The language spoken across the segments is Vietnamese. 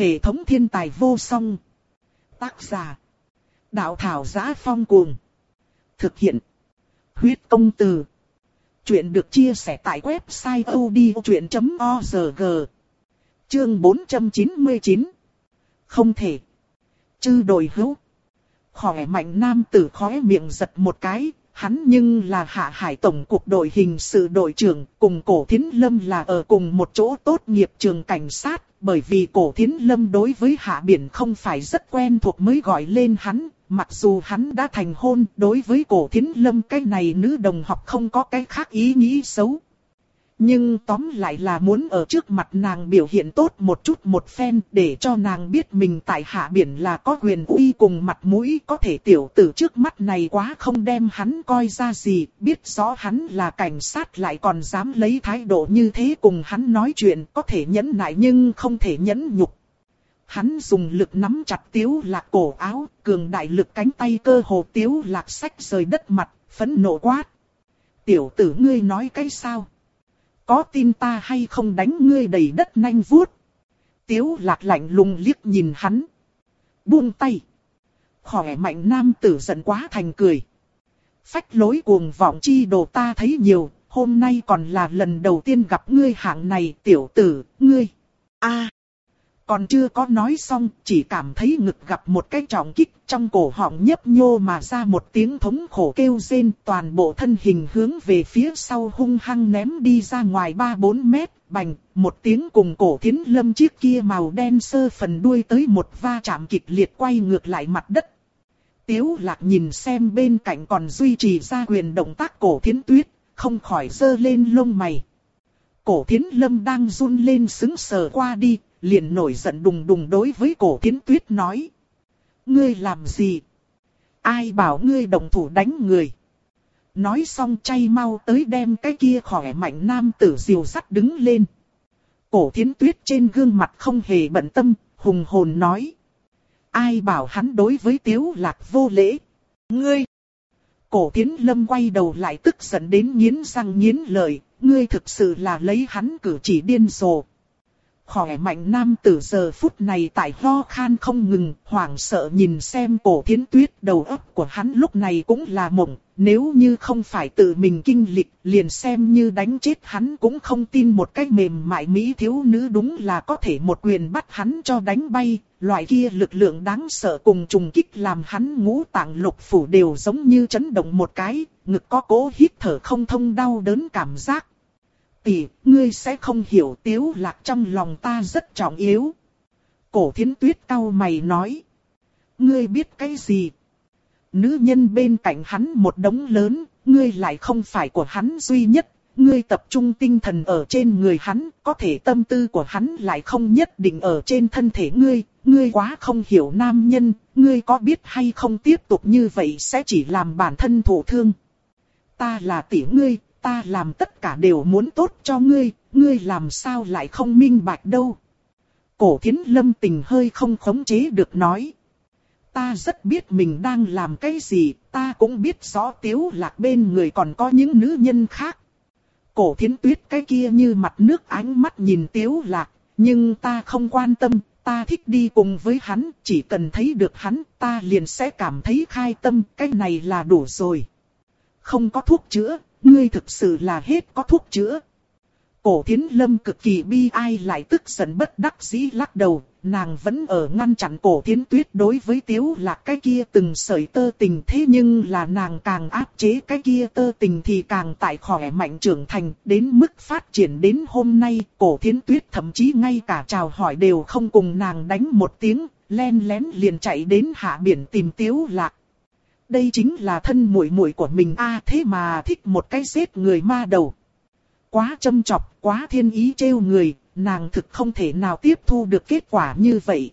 Hệ thống thiên tài vô song. Tác giả. Đạo thảo giá phong cuồng. Thực hiện. Huyết công từ. Chuyện được chia sẻ tại website odchuyện.org. Chương 499. Không thể. Chư đổi hữu. Khỏe mạnh nam tử khóe miệng giật một cái, hắn nhưng là hạ hải tổng cục đội hình sự đội trưởng, cùng cổ thiến lâm là ở cùng một chỗ tốt nghiệp trường cảnh sát, bởi vì cổ thiến lâm đối với hạ biển không phải rất quen thuộc mới gọi lên hắn, mặc dù hắn đã thành hôn, đối với cổ thiến lâm cái này nữ đồng học không có cái khác ý nghĩ xấu. Nhưng tóm lại là muốn ở trước mặt nàng biểu hiện tốt một chút một phen để cho nàng biết mình tại hạ biển là có quyền uy cùng mặt mũi có thể tiểu tử trước mắt này quá không đem hắn coi ra gì, biết rõ hắn là cảnh sát lại còn dám lấy thái độ như thế cùng hắn nói chuyện có thể nhẫn nại nhưng không thể nhẫn nhục. Hắn dùng lực nắm chặt tiếu lạc cổ áo, cường đại lực cánh tay cơ hồ tiếu lạc sách rời đất mặt, phẫn nộ quát. Tiểu tử ngươi nói cái sao? Có tin ta hay không đánh ngươi đầy đất nanh vuốt? Tiếu lạc lạnh lùng liếc nhìn hắn. Buông tay. Khỏe mạnh nam tử giận quá thành cười. Phách lối cuồng vọng chi đồ ta thấy nhiều, hôm nay còn là lần đầu tiên gặp ngươi hạng này tiểu tử, ngươi. a còn chưa có nói xong, chỉ cảm thấy ngực gặp một cái trọng kích trong cổ họng nhấp nhô mà ra một tiếng thống khổ kêu rên toàn bộ thân hình hướng về phía sau hung hăng ném đi ra ngoài 3-4 mét, bành, một tiếng cùng cổ thiến lâm chiếc kia màu đen sơ phần đuôi tới một va chạm kịch liệt quay ngược lại mặt đất. Tiếu lạc nhìn xem bên cạnh còn duy trì ra quyền động tác cổ thiến tuyết, không khỏi dơ lên lông mày. Cổ thiến lâm đang run lên xứng sờ qua đi, liền nổi giận đùng đùng đối với cổ thiến tuyết nói. Ngươi làm gì? Ai bảo ngươi đồng thủ đánh người? Nói xong chay mau tới đem cái kia khỏe mạnh nam tử diều sắt đứng lên. Cổ thiến tuyết trên gương mặt không hề bận tâm, hùng hồn nói. Ai bảo hắn đối với tiếu lạc vô lễ? Ngươi! Cổ thiến lâm quay đầu lại tức giận đến nghiến răng nghiến lợi, ngươi thực sự là lấy hắn cử chỉ điên rồ khỏe mạnh nam tử giờ phút này tại ho khan không ngừng, hoảng sợ nhìn xem cổ thiến tuyết đầu óc của hắn lúc này cũng là mộng, nếu như không phải tự mình kinh lịch, liền xem như đánh chết hắn cũng không tin một cách mềm mại mỹ thiếu nữ đúng là có thể một quyền bắt hắn cho đánh bay, loại kia lực lượng đáng sợ cùng trùng kích làm hắn ngũ tạng lục phủ đều giống như chấn động một cái, ngực có cố hít thở không thông đau đớn cảm giác tỷ, ngươi sẽ không hiểu tiếu lạc trong lòng ta rất trọng yếu. Cổ thiến tuyết cau mày nói. Ngươi biết cái gì? Nữ nhân bên cạnh hắn một đống lớn, ngươi lại không phải của hắn duy nhất. Ngươi tập trung tinh thần ở trên người hắn, có thể tâm tư của hắn lại không nhất định ở trên thân thể ngươi. Ngươi quá không hiểu nam nhân, ngươi có biết hay không tiếp tục như vậy sẽ chỉ làm bản thân thổ thương. Ta là tỷ ngươi, ta làm tất cả đều muốn tốt cho ngươi, ngươi làm sao lại không minh bạch đâu. Cổ thiến lâm tình hơi không khống chế được nói. Ta rất biết mình đang làm cái gì, ta cũng biết rõ tiếu lạc bên người còn có những nữ nhân khác. Cổ thiến tuyết cái kia như mặt nước ánh mắt nhìn tiếu lạc, nhưng ta không quan tâm, ta thích đi cùng với hắn, chỉ cần thấy được hắn, ta liền sẽ cảm thấy khai tâm, cái này là đủ rồi. Không có thuốc chữa, ngươi thực sự là hết có thuốc chữa. Cổ thiến lâm cực kỳ bi ai lại tức giận bất đắc dĩ lắc đầu, nàng vẫn ở ngăn chặn cổ thiến tuyết đối với tiếu là cái kia từng sợi tơ tình thế nhưng là nàng càng áp chế cái kia tơ tình thì càng tại khỏe mạnh trưởng thành đến mức phát triển đến hôm nay cổ thiến tuyết thậm chí ngay cả chào hỏi đều không cùng nàng đánh một tiếng, len lén liền chạy đến hạ biển tìm tiếu lạc đây chính là thân muội muội của mình a thế mà thích một cái giết người ma đầu. Quá châm chọc, quá thiên ý trêu người, nàng thực không thể nào tiếp thu được kết quả như vậy.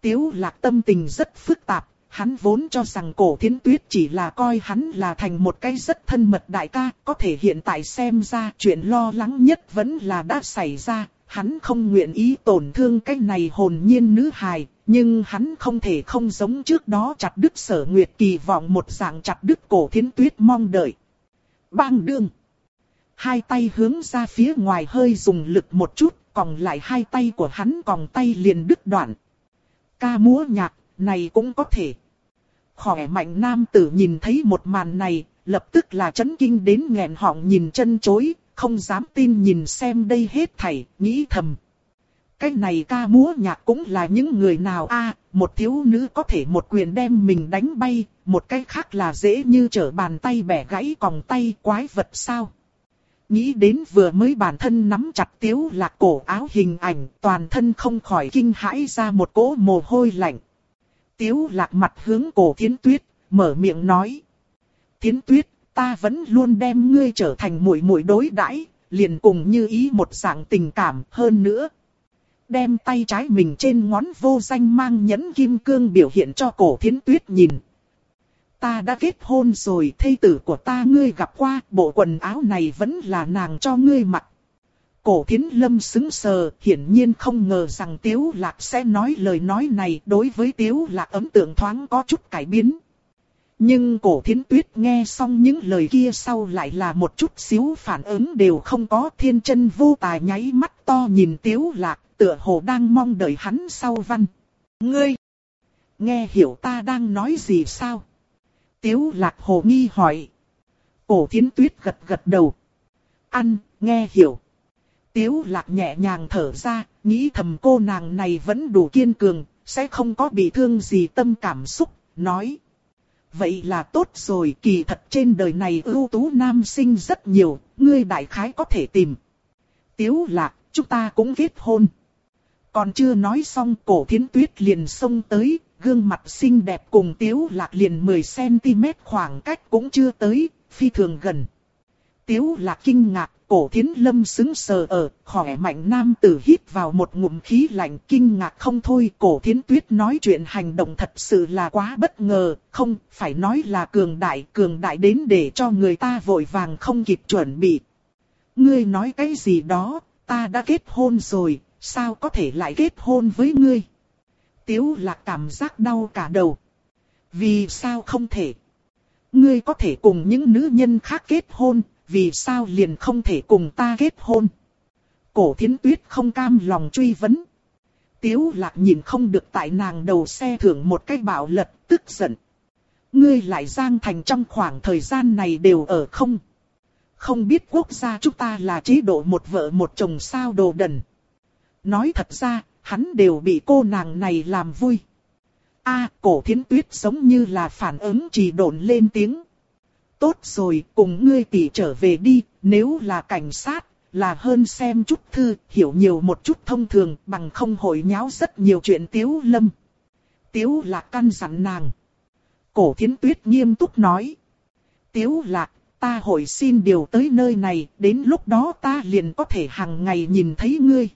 Tiếu lạc tâm tình rất phức tạp, hắn vốn cho rằng cổ thiến tuyết chỉ là coi hắn là thành một cái rất thân mật đại ca, có thể hiện tại xem ra chuyện lo lắng nhất vẫn là đã xảy ra, hắn không nguyện ý tổn thương cái này hồn nhiên nữ hài, nhưng hắn không thể không giống trước đó chặt đứt sở nguyệt kỳ vọng một dạng chặt đứt cổ thiến tuyết mong đợi. Bang đương. Hai tay hướng ra phía ngoài hơi dùng lực một chút, còn lại hai tay của hắn còn tay liền đứt đoạn. Ca múa nhạc, này cũng có thể. Khỏe mạnh nam tử nhìn thấy một màn này, lập tức là chấn kinh đến nghẹn họng nhìn chân chối, không dám tin nhìn xem đây hết thảy, nghĩ thầm. Cái này ca múa nhạc cũng là những người nào a một thiếu nữ có thể một quyền đem mình đánh bay, một cái khác là dễ như trở bàn tay bẻ gãy còng tay quái vật sao. Nghĩ đến vừa mới bản thân nắm chặt tiếu lạc cổ áo hình ảnh, toàn thân không khỏi kinh hãi ra một cỗ mồ hôi lạnh. Tiếu lạc mặt hướng cổ thiến tuyết, mở miệng nói. Thiến tuyết, ta vẫn luôn đem ngươi trở thành muội muội đối đãi, liền cùng như ý một dạng tình cảm hơn nữa. Đem tay trái mình trên ngón vô danh mang nhẫn kim cương biểu hiện cho cổ thiến tuyết nhìn. Ta đã kết hôn rồi, thê tử của ta ngươi gặp qua, bộ quần áo này vẫn là nàng cho ngươi mặc. Cổ thiến lâm xứng sờ, hiển nhiên không ngờ rằng tiếu lạc sẽ nói lời nói này đối với tiếu lạc ấn tượng thoáng có chút cải biến. Nhưng cổ thiến tuyết nghe xong những lời kia sau lại là một chút xíu phản ứng đều không có thiên chân vô tài nháy mắt to nhìn tiếu lạc, tựa hồ đang mong đợi hắn sau văn. Ngươi! Nghe hiểu ta đang nói gì sao? Tiếu lạc hồ nghi hỏi. Cổ thiến tuyết gật gật đầu. Ăn, nghe hiểu. Tiếu lạc nhẹ nhàng thở ra, nghĩ thầm cô nàng này vẫn đủ kiên cường, sẽ không có bị thương gì tâm cảm xúc, nói. Vậy là tốt rồi, kỳ thật trên đời này ưu tú nam sinh rất nhiều, ngươi đại khái có thể tìm. Tiếu lạc, chúng ta cũng kết hôn. Còn chưa nói xong cổ thiến tuyết liền xông tới, gương mặt xinh đẹp cùng tiếu lạc liền 10cm khoảng cách cũng chưa tới, phi thường gần. Tiếu lạc kinh ngạc, cổ thiến lâm xứng sờ ở, khỏe mạnh nam tử hít vào một ngụm khí lạnh kinh ngạc không thôi. Cổ thiến tuyết nói chuyện hành động thật sự là quá bất ngờ, không phải nói là cường đại, cường đại đến để cho người ta vội vàng không kịp chuẩn bị. Ngươi nói cái gì đó, ta đã kết hôn rồi, sao có thể lại kết hôn với ngươi? Tiếu lạc cảm giác đau cả đầu. Vì sao không thể? Ngươi có thể cùng những nữ nhân khác kết hôn, vì sao liền không thể cùng ta kết hôn? Cổ thiến tuyết không cam lòng truy vấn. Tiếu lạc nhìn không được tại nàng đầu xe thưởng một cái bạo lật, tức giận. Ngươi lại giang thành trong khoảng thời gian này đều ở không? Không biết quốc gia chúng ta là chế độ một vợ một chồng sao đồ đần. Nói thật ra, hắn đều bị cô nàng này làm vui. A, cổ thiến tuyết giống như là phản ứng trì đồn lên tiếng. Tốt rồi, cùng ngươi tỷ trở về đi, nếu là cảnh sát, là hơn xem chút thư, hiểu nhiều một chút thông thường, bằng không hội nháo rất nhiều chuyện tiếu lâm. Tiếu lạc căn dặn nàng. Cổ thiến tuyết nghiêm túc nói. Tiếu lạc, ta hội xin điều tới nơi này, đến lúc đó ta liền có thể hàng ngày nhìn thấy ngươi.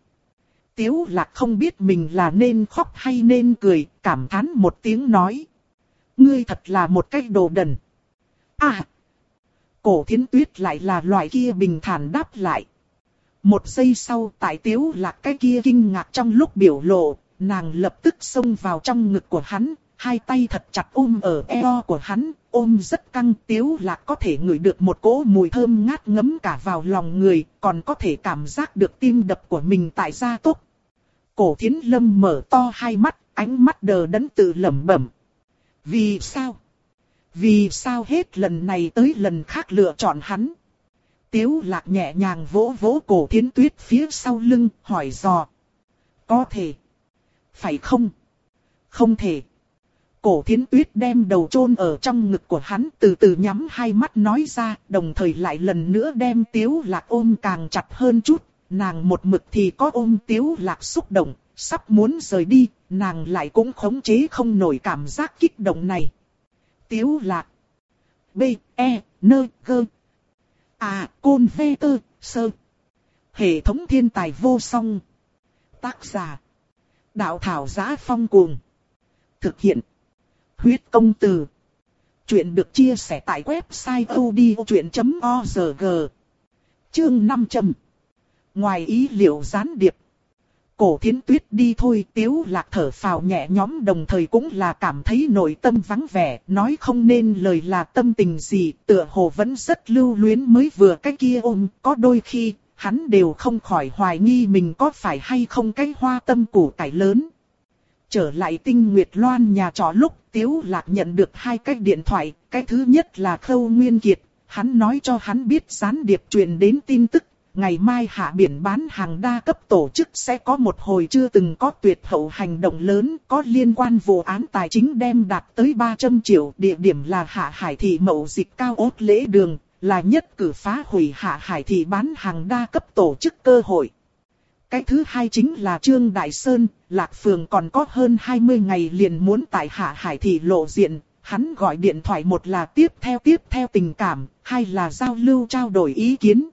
Tiếu lạc không biết mình là nên khóc hay nên cười, cảm thán một tiếng nói. Ngươi thật là một cái đồ đần. À! Cổ thiến tuyết lại là loại kia bình thản đáp lại. Một giây sau tại tiếu lạc cái kia kinh ngạc trong lúc biểu lộ, nàng lập tức xông vào trong ngực của hắn, hai tay thật chặt ôm ở eo của hắn, ôm rất căng tiếu lạc có thể ngửi được một cỗ mùi thơm ngát ngấm cả vào lòng người, còn có thể cảm giác được tim đập của mình tại gia tốc. Cổ thiến lâm mở to hai mắt, ánh mắt đờ đẫn tự lẩm bẩm. Vì sao? Vì sao hết lần này tới lần khác lựa chọn hắn? Tiếu lạc nhẹ nhàng vỗ vỗ cổ thiến tuyết phía sau lưng, hỏi dò. Có thể. Phải không? Không thể. Cổ thiến tuyết đem đầu chôn ở trong ngực của hắn từ từ nhắm hai mắt nói ra, đồng thời lại lần nữa đem tiếu lạc ôm càng chặt hơn chút, nàng một mực thì có ôm tiếu lạc xúc động, sắp muốn rời đi, nàng lại cũng khống chế không nổi cảm giác kích động này. Tiếu lạc. B, E, N, G. À, côn vê tơ, sơ. Hệ thống thiên tài vô song. Tác giả. Đạo thảo giá phong cuồng. Thực hiện. Huyết công từ. Chuyện được chia sẻ tại website odchuyện.org. Chương 500. Ngoài ý liệu gián điệp. Cổ thiến tuyết đi thôi tiếu lạc thở phào nhẹ nhõm đồng thời cũng là cảm thấy nội tâm vắng vẻ, nói không nên lời là tâm tình gì, tựa hồ vẫn rất lưu luyến mới vừa cái kia ôm, có đôi khi, hắn đều không khỏi hoài nghi mình có phải hay không cái hoa tâm củ cải lớn. Trở lại tinh Nguyệt Loan nhà trọ lúc Tiếu Lạc nhận được hai cái điện thoại, cái thứ nhất là Khâu Nguyên Kiệt, hắn nói cho hắn biết gián điệp truyền đến tin tức, ngày mai hạ biển bán hàng đa cấp tổ chức sẽ có một hồi chưa từng có tuyệt hậu hành động lớn có liên quan vụ án tài chính đem đạt tới 300 triệu, địa điểm là hạ hải thị mậu dịch cao ốt lễ đường, là nhất cử phá hủy hạ hải thị bán hàng đa cấp tổ chức cơ hội. Cái thứ hai chính là Trương Đại Sơn, Lạc Phường còn có hơn 20 ngày liền muốn tại Hạ Hải Thị lộ diện, hắn gọi điện thoại một là tiếp theo tiếp theo tình cảm, hai là giao lưu trao đổi ý kiến.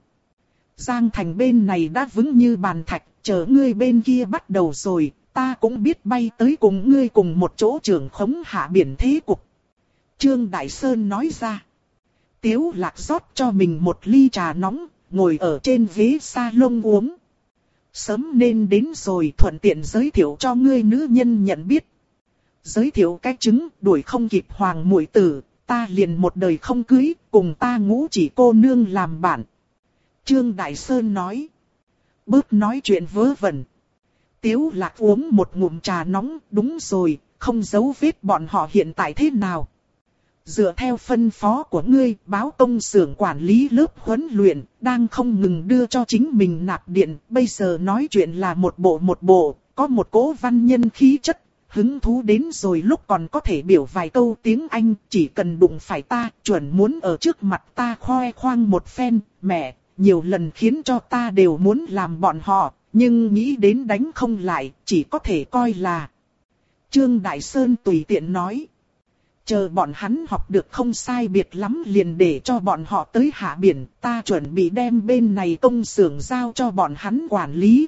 Giang Thành bên này đã vững như bàn thạch, chờ ngươi bên kia bắt đầu rồi, ta cũng biết bay tới cùng ngươi cùng một chỗ trưởng khống hạ biển thế cục. Trương Đại Sơn nói ra. Tiếu lạc rót cho mình một ly trà nóng, ngồi ở trên ghế salon uống. Sớm nên đến rồi thuận tiện giới thiệu cho ngươi nữ nhân nhận biết. Giới thiệu cái chứng đuổi không kịp hoàng muội tử, ta liền một đời không cưới, cùng ta ngũ chỉ cô nương làm bạn. Trương Đại Sơn nói. Bớt nói chuyện vớ vẩn. Tiếu lạc uống một ngụm trà nóng, đúng rồi, không giấu vết bọn họ hiện tại thế nào. Dựa theo phân phó của ngươi, báo công xưởng quản lý lớp huấn luyện, đang không ngừng đưa cho chính mình nạp điện, bây giờ nói chuyện là một bộ một bộ, có một cố văn nhân khí chất, hứng thú đến rồi lúc còn có thể biểu vài câu tiếng Anh, chỉ cần đụng phải ta, chuẩn muốn ở trước mặt ta khoe khoang một phen, mẹ, nhiều lần khiến cho ta đều muốn làm bọn họ, nhưng nghĩ đến đánh không lại, chỉ có thể coi là. Trương Đại Sơn tùy tiện nói. Chờ bọn hắn học được không sai biệt lắm liền để cho bọn họ tới hạ biển, ta chuẩn bị đem bên này công xưởng giao cho bọn hắn quản lý.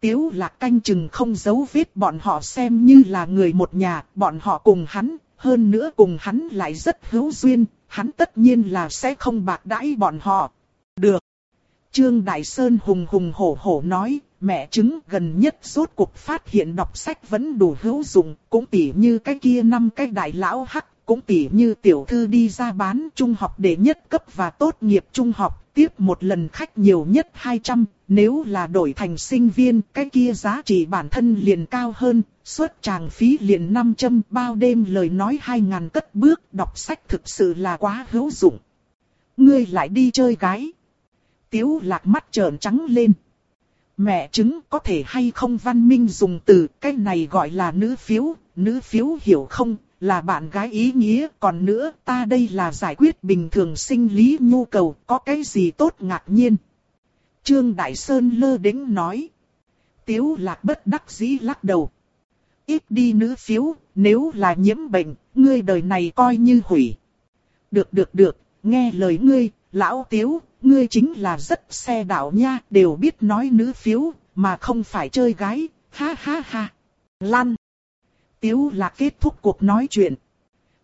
Tiếu lạc canh chừng không giấu vết bọn họ xem như là người một nhà, bọn họ cùng hắn, hơn nữa cùng hắn lại rất hữu duyên, hắn tất nhiên là sẽ không bạc đãi bọn họ. Được. Trương Đại Sơn hùng hùng hổ hổ nói, mẹ chứng gần nhất rốt cuộc phát hiện đọc sách vẫn đủ hữu dụng, cũng tỉ như cái kia năm cái đại lão hắc, cũng tỉ như tiểu thư đi ra bán trung học để nhất cấp và tốt nghiệp trung học, tiếp một lần khách nhiều nhất 200, nếu là đổi thành sinh viên, cái kia giá trị bản thân liền cao hơn, suất tràng phí liền 500, bao đêm lời nói 2.000 cất bước, đọc sách thực sự là quá hữu dụng. Ngươi lại đi chơi gái. Tiếu lạc mắt trợn trắng lên. Mẹ chứng có thể hay không văn minh dùng từ cái này gọi là nữ phiếu, nữ phiếu hiểu không, là bạn gái ý nghĩa, còn nữa ta đây là giải quyết bình thường sinh lý nhu cầu, có cái gì tốt ngạc nhiên. Trương Đại Sơn lơ đính nói. Tiếu lạc bất đắc dĩ lắc đầu. Ít đi nữ phiếu, nếu là nhiễm bệnh, ngươi đời này coi như hủy. Được được được, nghe lời ngươi, lão tiếu, ngươi chính là rất xe đạo nha, đều biết nói nữ phiếu, mà không phải chơi gái, ha ha ha. Lăn. Tiếu lạc kết thúc cuộc nói chuyện.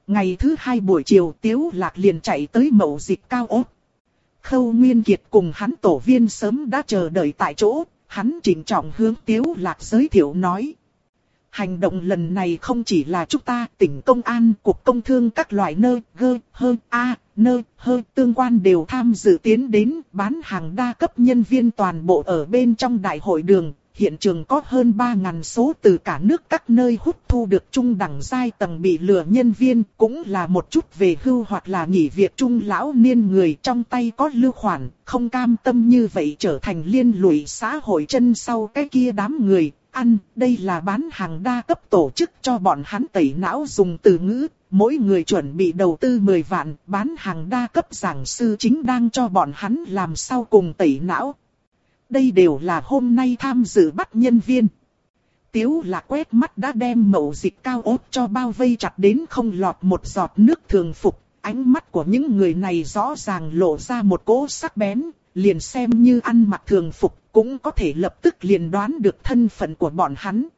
Ngày thứ hai buổi chiều Tiếu lạc liền chạy tới mậu dịch cao ốt. Khâu Nguyên Kiệt cùng hắn tổ viên sớm đã chờ đợi tại chỗ, hắn chỉnh trọng hướng Tiếu lạc giới thiệu nói. Hành động lần này không chỉ là chúng ta, tỉnh công an, cục công thương các loại nơi, gơ, hơ, a, nơi, hơi tương quan đều tham dự tiến đến bán hàng đa cấp nhân viên toàn bộ ở bên trong đại hội đường. Hiện trường có hơn 3.000 số từ cả nước các nơi hút thu được trung đẳng giai tầng bị lừa nhân viên, cũng là một chút về hưu hoặc là nghỉ việc trung lão niên người trong tay có lưu khoản, không cam tâm như vậy trở thành liên lụy xã hội chân sau cái kia đám người, ăn, đây là bán hàng đa cấp tổ chức cho bọn hắn tẩy não dùng từ ngữ, mỗi người chuẩn bị đầu tư 10 vạn, bán hàng đa cấp giảng sư chính đang cho bọn hắn làm sao cùng tẩy não. Đây đều là hôm nay tham dự bắt nhân viên. Tiếu là quét mắt đã đem mẫu dịch cao ốt cho bao vây chặt đến không lọt một giọt nước thường phục. Ánh mắt của những người này rõ ràng lộ ra một cỗ sắc bén, liền xem như ăn mặc thường phục cũng có thể lập tức liền đoán được thân phận của bọn hắn.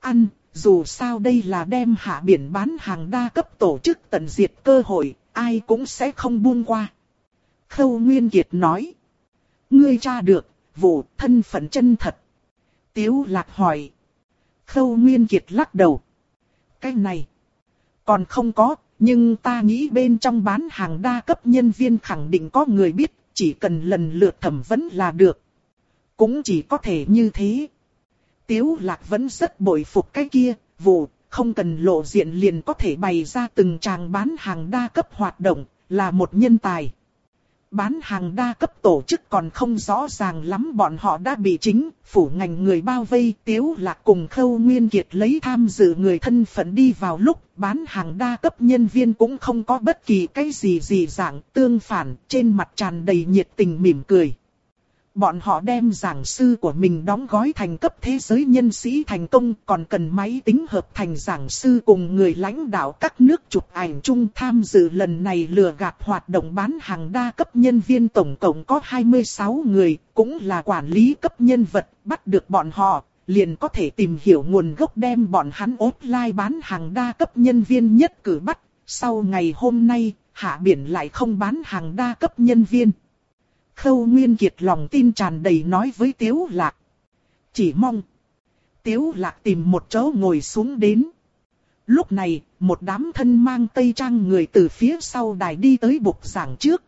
Ăn, dù sao đây là đem hạ biển bán hàng đa cấp tổ chức tận diệt cơ hội, ai cũng sẽ không buông qua. Khâu Nguyên Kiệt nói. Ngươi tra được, vụ thân phận chân thật. Tiếu lạc hỏi. Khâu Nguyên Kiệt lắc đầu. Cái này. Còn không có, nhưng ta nghĩ bên trong bán hàng đa cấp nhân viên khẳng định có người biết, chỉ cần lần lượt thẩm vấn là được. Cũng chỉ có thể như thế. Tiếu lạc vẫn rất bội phục cái kia, vụ, không cần lộ diện liền có thể bày ra từng tràng bán hàng đa cấp hoạt động, là một nhân tài. Bán hàng đa cấp tổ chức còn không rõ ràng lắm bọn họ đã bị chính, phủ ngành người bao vây tiếu lạc cùng khâu nguyên kiệt lấy tham dự người thân phận đi vào lúc bán hàng đa cấp nhân viên cũng không có bất kỳ cái gì gì dạng tương phản trên mặt tràn đầy nhiệt tình mỉm cười. Bọn họ đem giảng sư của mình đóng gói thành cấp thế giới nhân sĩ thành công còn cần máy tính hợp thành giảng sư cùng người lãnh đạo các nước chụp ảnh chung tham dự lần này lừa gạt hoạt động bán hàng đa cấp nhân viên tổng cộng có 26 người, cũng là quản lý cấp nhân vật, bắt được bọn họ, liền có thể tìm hiểu nguồn gốc đem bọn hắn offline bán hàng đa cấp nhân viên nhất cử bắt, sau ngày hôm nay, hạ biển lại không bán hàng đa cấp nhân viên. Khâu Nguyên Kiệt lòng tin tràn đầy nói với Tiếu Lạc. Chỉ mong. Tiếu Lạc tìm một chỗ ngồi xuống đến. Lúc này, một đám thân mang tây trang người từ phía sau đài đi tới bục giảng trước.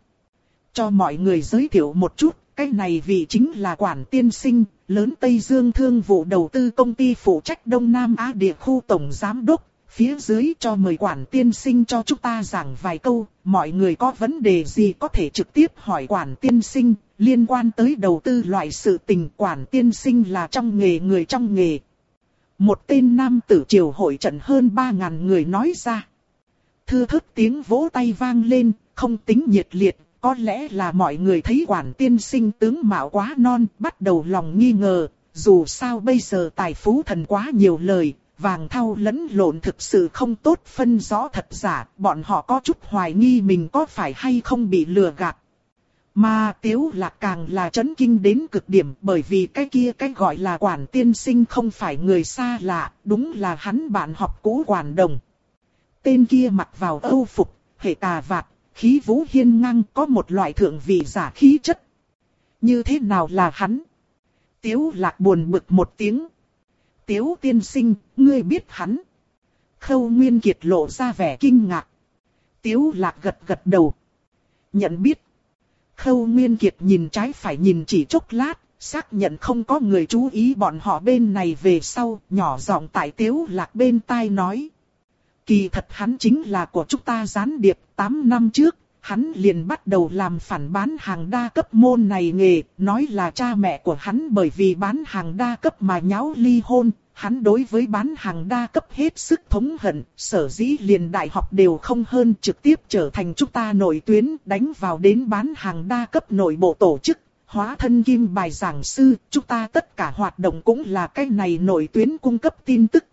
Cho mọi người giới thiệu một chút, cái này vị chính là quản tiên sinh, lớn Tây Dương thương vụ đầu tư công ty phụ trách Đông Nam Á địa khu tổng giám đốc, Phía dưới cho mời quản tiên sinh cho chúng ta giảng vài câu, mọi người có vấn đề gì có thể trực tiếp hỏi quản tiên sinh, liên quan tới đầu tư loại sự tình quản tiên sinh là trong nghề người trong nghề. Một tên nam tử triều hội trận hơn 3.000 người nói ra. Thư thức tiếng vỗ tay vang lên, không tính nhiệt liệt, có lẽ là mọi người thấy quản tiên sinh tướng mạo quá non, bắt đầu lòng nghi ngờ, dù sao bây giờ tài phú thần quá nhiều lời, vàng thau lẫn lộn thực sự không tốt phân rõ thật giả, bọn họ có chút hoài nghi mình có phải hay không bị lừa gạt. Mà tiếu lạc càng là chấn kinh đến cực điểm bởi vì cái kia cái gọi là quản tiên sinh không phải người xa lạ, đúng là hắn bạn học cũ quản đồng. Tên kia mặc vào âu phục, hệ tà vạt, khí vũ hiên ngang có một loại thượng vị giả khí chất. Như thế nào là hắn? Tiếu lạc buồn bực một tiếng. Tiếu tiên sinh, ngươi biết hắn. Khâu Nguyên Kiệt lộ ra vẻ kinh ngạc. Tiếu lạc gật gật đầu. Nhận biết. Khâu Nguyên Kiệt nhìn trái phải nhìn chỉ chốc lát, xác nhận không có người chú ý bọn họ bên này về sau, nhỏ giọng tại Tiếu lạc bên tai nói. Kỳ thật hắn chính là của chúng ta gián điệp 8 năm trước, hắn liền bắt đầu làm phản bán hàng đa cấp môn này nghề, nói là cha mẹ của hắn bởi vì bán hàng đa cấp mà nháo ly hôn, hắn đối với bán hàng đa cấp hết sức thống hận, sở dĩ liền đại học đều không hơn trực tiếp trở thành chúng ta nội tuyến đánh vào đến bán hàng đa cấp nội bộ tổ chức. Hóa thân kim bài giảng sư, chúng ta tất cả hoạt động cũng là cái này nội tuyến cung cấp tin tức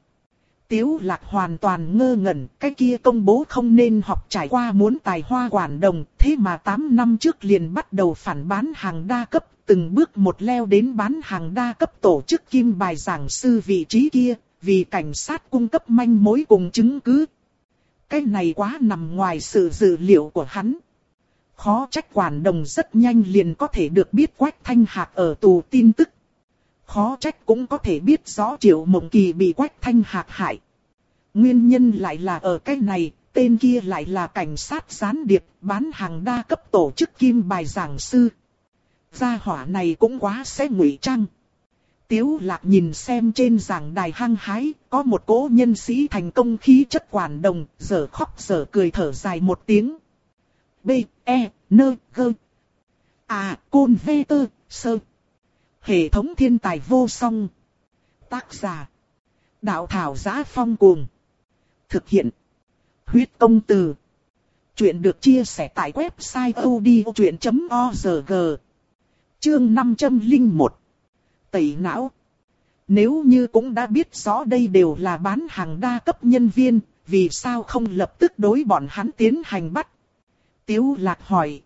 Tiếu lạc hoàn toàn ngơ ngẩn, cái kia công bố không nên học trải qua muốn tài hoa quản đồng, thế mà 8 năm trước liền bắt đầu phản bán hàng đa cấp, từng bước một leo đến bán hàng đa cấp tổ chức kim bài giảng sư vị trí kia, vì cảnh sát cung cấp manh mối cùng chứng cứ. Cái này quá nằm ngoài sự dự liệu của hắn. Khó trách quản đồng rất nhanh liền có thể được biết Quách Thanh Hạc ở tù tin tức. Khó trách cũng có thể biết rõ triệu mộng kỳ bị quách thanh hạc hại. Nguyên nhân lại là ở cái này, tên kia lại là cảnh sát gián điệp, bán hàng đa cấp tổ chức kim bài giảng sư. Gia hỏa này cũng quá sẽ ngụy trang. Tiếu lạc nhìn xem trên giảng đài hăng hái, có một cố nhân sĩ thành công khí chất quản đồng, giờ khóc giờ cười thở dài một tiếng. B, E, N, G. À, côn vê tơ, sơ. Hệ thống thiên tài vô song. Tác giả. Đạo thảo giá phong cuồng. Thực hiện. Huyết công từ. Chuyện được chia sẻ tại website odchuyện.org. Chương 501. Tẩy não. Nếu như cũng đã biết rõ đây đều là bán hàng đa cấp nhân viên, vì sao không lập tức đối bọn hắn tiến hành bắt? Tiếu lạc hỏi.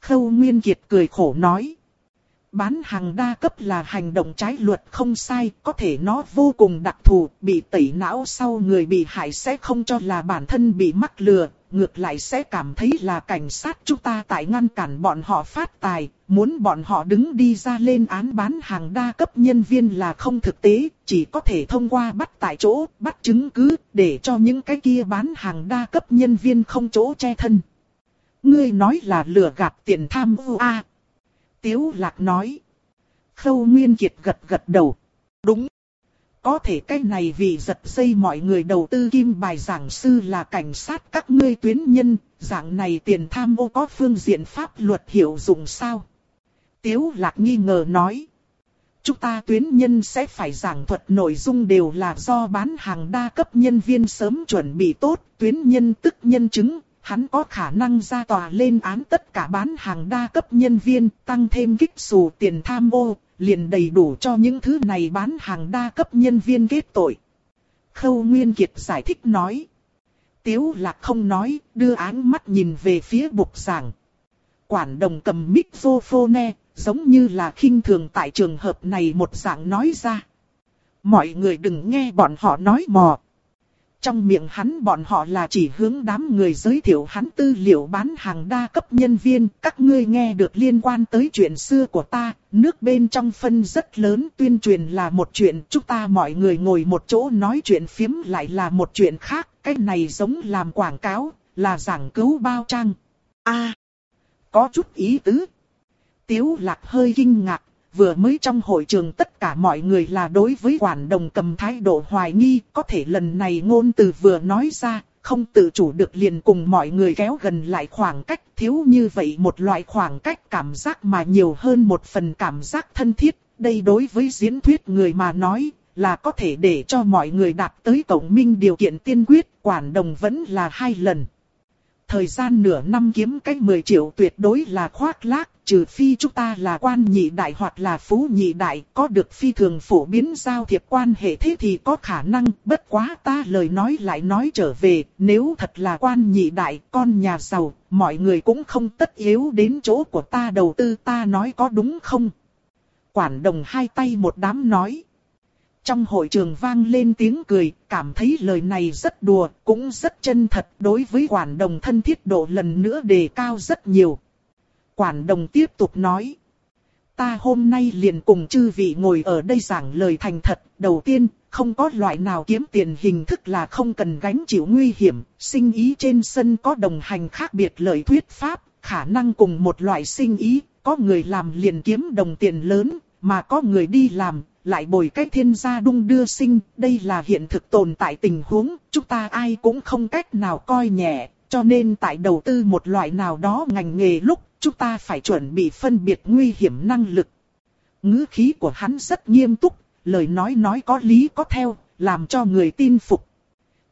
Khâu Nguyên Kiệt cười khổ nói. Bán hàng đa cấp là hành động trái luật không sai, có thể nó vô cùng đặc thù, bị tẩy não sau người bị hại sẽ không cho là bản thân bị mắc lừa, ngược lại sẽ cảm thấy là cảnh sát chúng ta tại ngăn cản bọn họ phát tài, muốn bọn họ đứng đi ra lên án bán hàng đa cấp nhân viên là không thực tế, chỉ có thể thông qua bắt tại chỗ, bắt chứng cứ, để cho những cái kia bán hàng đa cấp nhân viên không chỗ che thân. Ngươi nói là lừa gạt tiền tham ưu a Tiếu lạc nói. Khâu Nguyên Kiệt gật gật đầu. Đúng. Có thể cái này vì giật dây mọi người đầu tư kim bài giảng sư là cảnh sát các ngươi tuyến nhân, dạng này tiền tham ô có phương diện pháp luật hiệu dụng sao? Tiếu lạc nghi ngờ nói. Chúng ta tuyến nhân sẽ phải giảng thuật nội dung đều là do bán hàng đa cấp nhân viên sớm chuẩn bị tốt, tuyến nhân tức nhân chứng, hắn có khả năng ra tòa lên án tất cả bán hàng đa cấp nhân viên, tăng thêm kích xù tiền tham ô, liền đầy đủ cho những thứ này bán hàng đa cấp nhân viên kết tội. Khâu Nguyên Kiệt giải thích nói. Tiếu lạc không nói, đưa áng mắt nhìn về phía bục giảng. Quản đồng cầm microphone, giống như là khinh thường tại trường hợp này một dạng nói ra. Mọi người đừng nghe bọn họ nói mò. Trong miệng hắn bọn họ là chỉ hướng đám người giới thiệu hắn tư liệu bán hàng đa cấp nhân viên. Các ngươi nghe được liên quan tới chuyện xưa của ta, nước bên trong phân rất lớn tuyên truyền là một chuyện. Chúng ta mọi người ngồi một chỗ nói chuyện phiếm lại là một chuyện khác. Cái này giống làm quảng cáo, là giảng cứu bao trang. a có chút ý tứ. Tiếu lạc hơi kinh ngạc, vừa mới trong hội trường tất cả mọi người là đối với quản đồng cầm thái độ hoài nghi, có thể lần này ngôn từ vừa nói ra, không tự chủ được liền cùng mọi người kéo gần lại khoảng cách. Thiếu như vậy một loại khoảng cách cảm giác mà nhiều hơn một phần cảm giác thân thiết, đây đối với diễn thuyết người mà nói là có thể để cho mọi người đạt tới tổng minh điều kiện tiên quyết, quản đồng vẫn là hai lần. Thời gian nửa năm kiếm cách 10 triệu tuyệt đối là khoác lác, trừ phi chúng ta là quan nhị đại hoặc là phú nhị đại, có được phi thường phổ biến giao thiệp quan hệ thế thì có khả năng, bất quá ta lời nói lại nói trở về, nếu thật là quan nhị đại, con nhà giàu, mọi người cũng không tất yếu đến chỗ của ta đầu tư ta nói có đúng không? Quản đồng hai tay một đám nói. Trong hội trường vang lên tiếng cười, cảm thấy lời này rất đùa, cũng rất chân thật, đối với quản đồng thân thiết độ lần nữa đề cao rất nhiều. Quản đồng tiếp tục nói. Ta hôm nay liền cùng chư vị ngồi ở đây giảng lời thành thật, đầu tiên, không có loại nào kiếm tiền hình thức là không cần gánh chịu nguy hiểm, sinh ý trên sân có đồng hành khác biệt lời thuyết pháp, khả năng cùng một loại sinh ý, có người làm liền kiếm đồng tiền lớn, mà có người đi làm, lại bồi cách thiên gia đung đưa sinh, đây là hiện thực tồn tại tình huống, chúng ta ai cũng không cách nào coi nhẹ, cho nên tại đầu tư một loại nào đó ngành nghề lúc, chúng ta phải chuẩn bị phân biệt nguy hiểm năng lực. ngữ khí của hắn rất nghiêm túc, lời nói nói có lý có theo, làm cho người tin phục.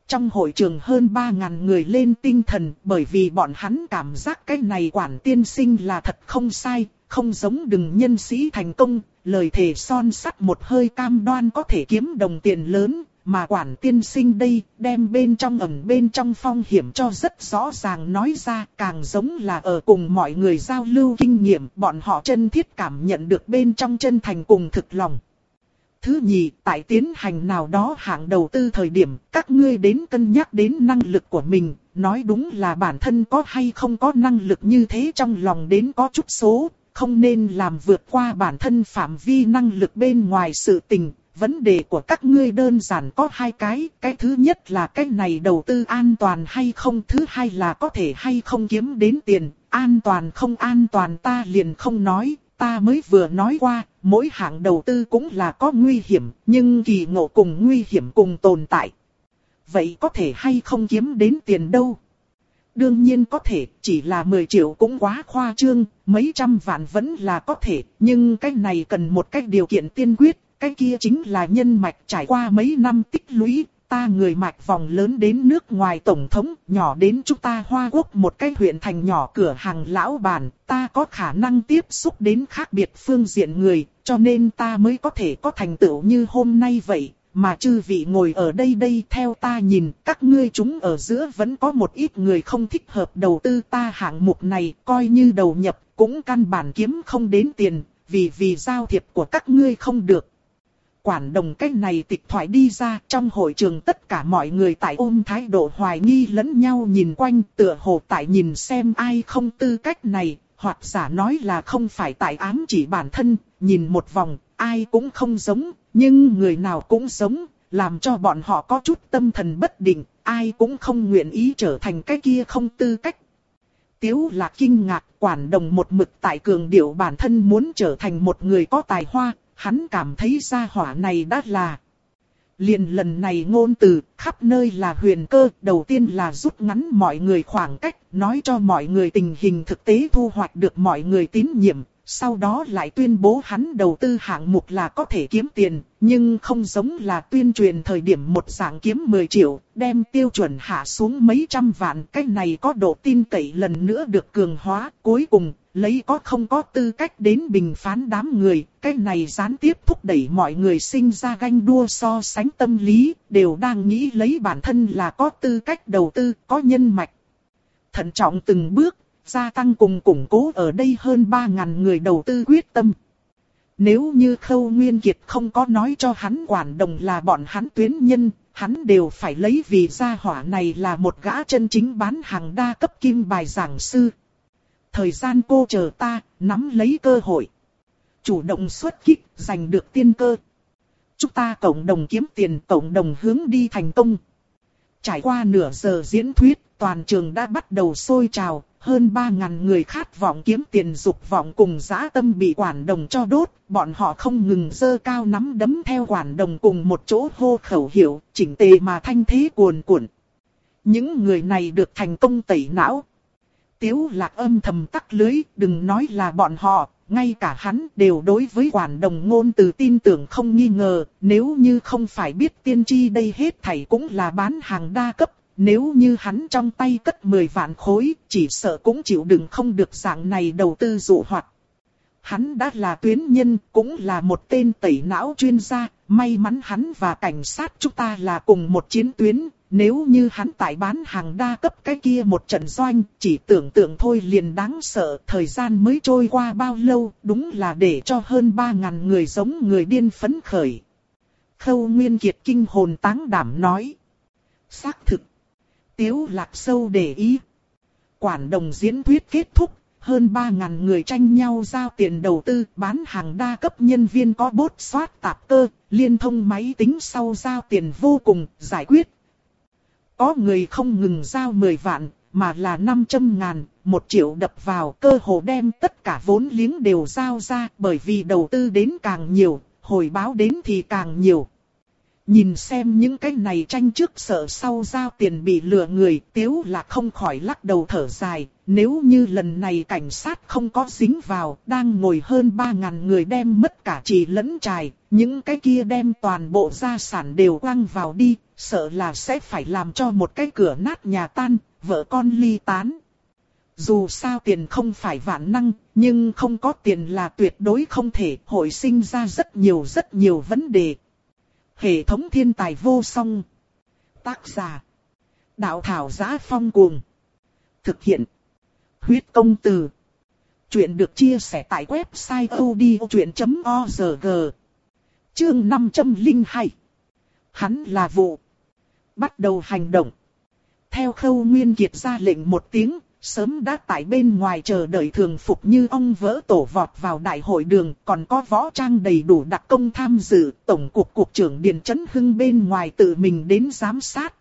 Trong hội trường hơn 3.000 người lên tinh thần bởi vì bọn hắn cảm giác cái này quản tiên sinh là thật không sai, không giống đừng nhân sĩ thành công, lời thề son sắt một hơi cam đoan có thể kiếm đồng tiền lớn, mà quản tiên sinh đây đem bên trong ẩn bên trong phong hiểm cho rất rõ ràng nói ra càng giống là ở cùng mọi người giao lưu kinh nghiệm bọn họ chân thiết cảm nhận được bên trong chân thành cùng thực lòng. Thứ nhì, tại tiến hành nào đó hạng đầu tư thời điểm, các ngươi đến cân nhắc đến năng lực của mình, nói đúng là bản thân có hay không có năng lực như thế trong lòng đến có chút số, không nên làm vượt qua bản thân phạm vi năng lực bên ngoài sự tình. Vấn đề của các ngươi đơn giản có hai cái, cái thứ nhất là cái này đầu tư an toàn hay không, thứ hai là có thể hay không kiếm đến tiền, an toàn không an toàn ta liền không nói, ta mới vừa nói qua, mỗi hạng đầu tư cũng là có nguy hiểm, nhưng kỳ ngộ cùng nguy hiểm cùng tồn tại. Vậy có thể hay không kiếm đến tiền đâu? Đương nhiên có thể, chỉ là 10 triệu cũng quá khoa trương, mấy trăm vạn vẫn là có thể, nhưng cái này cần một cái điều kiện tiên quyết, cái kia chính là nhân mạch trải qua mấy năm tích lũy, ta người mạch vòng lớn đến nước ngoài tổng thống, nhỏ đến chúng ta Hoa Quốc một cái huyện thành nhỏ cửa hàng lão bản, ta có khả năng tiếp xúc đến khác biệt phương diện người, cho nên ta mới có thể có thành tựu như hôm nay vậy. Mà chư vị ngồi ở đây đây theo ta nhìn, các ngươi chúng ở giữa vẫn có một ít người không thích hợp đầu tư ta hạng mục này, coi như đầu nhập, cũng căn bản kiếm không đến tiền, vì vì giao thiệp của các ngươi không được. Quản đồng cách này tịch thoại đi ra, trong hội trường tất cả mọi người tại ôm thái độ hoài nghi lẫn nhau nhìn quanh, tựa hồ tại nhìn xem ai không tư cách này, hoặc giả nói là không phải tại ám chỉ bản thân, nhìn một vòng, ai cũng không giống, nhưng người nào cũng giống, làm cho bọn họ có chút tâm thần bất định, ai cũng không nguyện ý trở thành cái kia không tư cách. Tiếu là kinh ngạc, quản đồng một mực tại cường điệu bản thân muốn trở thành một người có tài hoa, hắn cảm thấy gia hỏa này đã là. Liền lần này ngôn từ, khắp nơi là huyền cơ, đầu tiên là rút ngắn mọi người khoảng cách, nói cho mọi người tình hình thực tế thu hoạch được mọi người tín nhiệm, sau đó lại tuyên bố hắn đầu tư hạng mục là có thể kiếm tiền, nhưng không giống là tuyên truyền thời điểm một dạng kiếm 10 triệu, đem tiêu chuẩn hạ xuống mấy trăm vạn, cái này có độ tin cậy lần nữa được cường hóa, cuối cùng, lấy có không có tư cách đến bình phán đám người, cái này gián tiếp thúc đẩy mọi người sinh ra ganh đua so sánh tâm lý, đều đang nghĩ lấy bản thân là có tư cách đầu tư, có nhân mạch. Thận trọng từng bước, gia tăng cùng củng cố ở đây hơn 3.000 người đầu tư quyết tâm. Nếu như Khâu Nguyên Kiệt không có nói cho hắn quản đồng là bọn hắn tuyến nhân, hắn đều phải lấy vì gia hỏa này là một gã chân chính bán hàng đa cấp kim bài giảng sư. Thời gian cô chờ ta, nắm lấy cơ hội. Chủ động xuất kích, giành được tiên cơ. Chúng ta cộng đồng kiếm tiền, cộng đồng hướng đi thành công. Trải qua nửa giờ diễn thuyết, toàn trường đã bắt đầu sôi trào, hơn 3.000 người khát vọng kiếm tiền dục vọng cùng dã tâm bị quản đồng cho đốt, bọn họ không ngừng dơ cao nắm đấm theo quản đồng cùng một chỗ hô khẩu hiệu, chỉnh tề mà thanh thế cuồn cuộn. Những người này được thành công tẩy não. Tiếu lạc âm thầm tắc lưới, đừng nói là bọn họ, ngay cả hắn đều đối với quản đồng ngôn từ tin tưởng không nghi ngờ, nếu như không phải biết tiên tri đây hết thảy cũng là bán hàng đa cấp, nếu như hắn trong tay cất 10 vạn khối, chỉ sợ cũng chịu đựng không được dạng này đầu tư dụ hoạt. Hắn đã là tuyến nhân, cũng là một tên tẩy não chuyên gia, may mắn hắn và cảnh sát chúng ta là cùng một chiến tuyến, nếu như hắn tại bán hàng đa cấp cái kia một trận doanh, chỉ tưởng tượng thôi liền đáng sợ, thời gian mới trôi qua bao lâu, đúng là để cho hơn 3.000 người giống người điên phấn khởi. Khâu Nguyên Kiệt kinh hồn táng đảm nói. Xác thực. Tiếu lạc sâu để ý. Quản đồng diễn thuyết kết thúc, hơn 3.000 người tranh nhau giao tiền đầu tư, bán hàng đa cấp nhân viên có bốt soát tạp cơ, liên thông máy tính sau giao tiền vô cùng, giải quyết. Có người không ngừng giao 10 vạn, mà là 500 ngàn, 1 triệu đập vào cơ hồ đem tất cả vốn liếng đều giao ra bởi vì đầu tư đến càng nhiều, hồi báo đến thì càng nhiều. Nhìn xem những cái này tranh trước sợ sau giao tiền bị lừa người, tiếu là không khỏi lắc đầu thở dài, nếu như lần này cảnh sát không có dính vào, đang ngồi hơn 3.000 người đem mất cả chỉ lẫn trài, những cái kia đem toàn bộ gia sản đều quăng vào đi, sợ là sẽ phải làm cho một cái cửa nát nhà tan, vợ con ly tán. Dù sao tiền không phải vạn năng, nhưng không có tiền là tuyệt đối không thể hội sinh ra rất nhiều rất nhiều vấn đề. Hệ thống thiên tài vô song. Tác giả. Đạo thảo giá phong cuồng. Thực hiện. Huyết công từ. Chuyện được chia sẻ tại website odchuyện.org. Chương 502. Hắn là vụ. Bắt đầu hành động. Theo khâu nguyên kiệt ra lệnh một tiếng, sớm đã tại bên ngoài chờ đợi thường phục như ông vỡ tổ vọt vào đại hội đường, còn có võ trang đầy đủ đặc công tham dự, tổng cục cục trưởng Điền Chấn Hưng bên ngoài tự mình đến giám sát.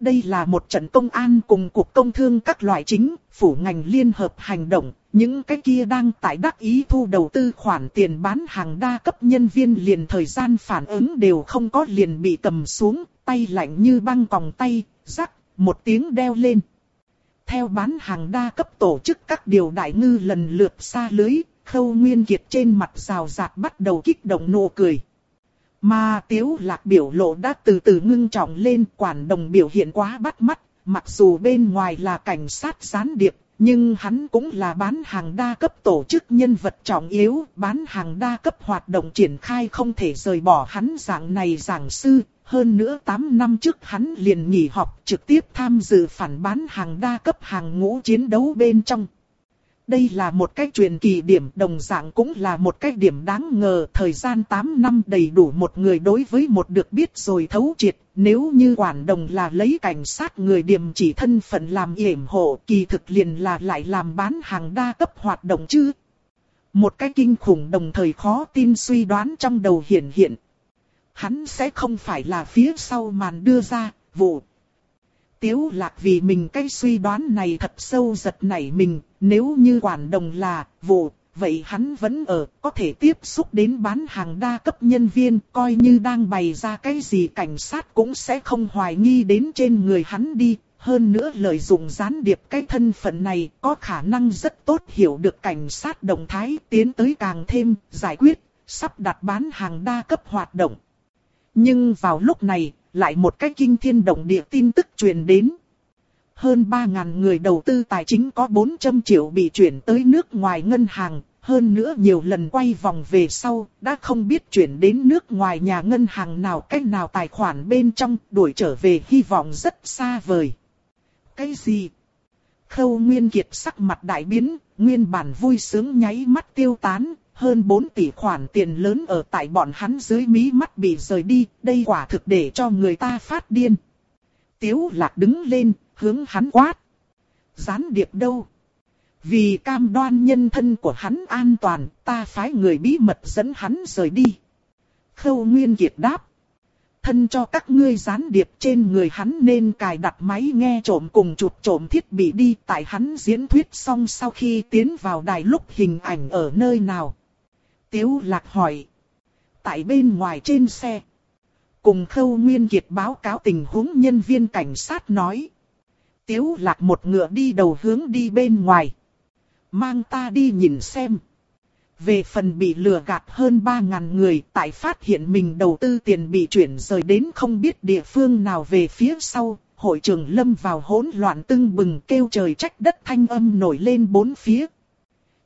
Đây là một trận công an cùng cục công thương các loại chính, phủ ngành liên hợp hành động, những cái kia đang tại đắc ý thu đầu tư khoản tiền bán hàng đa cấp nhân viên liền thời gian phản ứng đều không có liền bị cầm xuống, tay lạnh như băng còng tay, rắc, một tiếng đeo lên. Theo bán hàng đa cấp tổ chức các điều đại ngư lần lượt xa lưới, khâu nguyên kiệt trên mặt rào rạt bắt đầu kích động nụ cười. Mà tiếu lạc biểu lộ đã từ từ ngưng trọng lên quản đồng biểu hiện quá bắt mắt, mặc dù bên ngoài là cảnh sát gián điệp, nhưng hắn cũng là bán hàng đa cấp tổ chức nhân vật trọng yếu, bán hàng đa cấp hoạt động triển khai không thể rời bỏ hắn dạng này giảng sư, hơn nữa 8 năm trước hắn liền nghỉ học trực tiếp tham dự phản bán hàng đa cấp hàng ngũ chiến đấu bên trong. Đây là một cách truyền kỳ điểm, đồng dạng cũng là một cách điểm đáng ngờ thời gian 8 năm đầy đủ một người đối với một được biết rồi thấu triệt. Nếu như quản đồng là lấy cảnh sát người điểm chỉ thân phận làm yểm hộ, kỳ thực liền là lại làm bán hàng đa cấp hoạt động chứ. Một cái kinh khủng đồng thời khó tin suy đoán trong đầu hiện hiện hắn sẽ không phải là phía sau màn đưa ra, vụ. Tiếu lạc vì mình cái suy đoán này thật sâu giật nảy mình, nếu như quản đồng là vụ, vậy hắn vẫn ở, có thể tiếp xúc đến bán hàng đa cấp nhân viên, coi như đang bày ra cái gì cảnh sát cũng sẽ không hoài nghi đến trên người hắn đi. Hơn nữa lợi dụng gián điệp cái thân phận này có khả năng rất tốt hiểu được cảnh sát động thái tiến tới càng thêm, giải quyết, sắp đặt bán hàng đa cấp hoạt động. Nhưng vào lúc này, lại một cái kinh thiên động địa tin tức truyền đến. Hơn 3.000 người đầu tư tài chính có 400 triệu bị chuyển tới nước ngoài ngân hàng, hơn nữa nhiều lần quay vòng về sau, đã không biết chuyển đến nước ngoài nhà ngân hàng nào cách nào tài khoản bên trong, đuổi trở về hy vọng rất xa vời. Cái gì? Khâu Nguyên Kiệt sắc mặt đại biến, nguyên bản vui sướng nháy mắt tiêu tán, hơn 4 tỷ khoản tiền lớn ở tại bọn hắn dưới mí mắt bị rời đi, đây quả thực để cho người ta phát điên. Tiếu lạc đứng lên, hướng hắn quát. Gián điệp đâu? Vì cam đoan nhân thân của hắn an toàn, ta phái người bí mật dẫn hắn rời đi. Khâu Nguyên Kiệt đáp. Thân cho các ngươi gián điệp trên người hắn nên cài đặt máy nghe trộm cùng chụp trộm thiết bị đi tại hắn diễn thuyết xong sau khi tiến vào đài lúc hình ảnh ở nơi nào. Tiếu lạc hỏi. Tại bên ngoài trên xe. Cùng Khâu Nguyên Kiệt báo cáo tình huống nhân viên cảnh sát nói. Tiếu lạc một ngựa đi đầu hướng đi bên ngoài. Mang ta đi nhìn xem. Về phần bị lừa gạt hơn 3.000 người tại phát hiện mình đầu tư tiền bị chuyển rời đến không biết địa phương nào về phía sau, hội trưởng lâm vào hỗn loạn tưng bừng kêu trời trách đất thanh âm nổi lên bốn phía.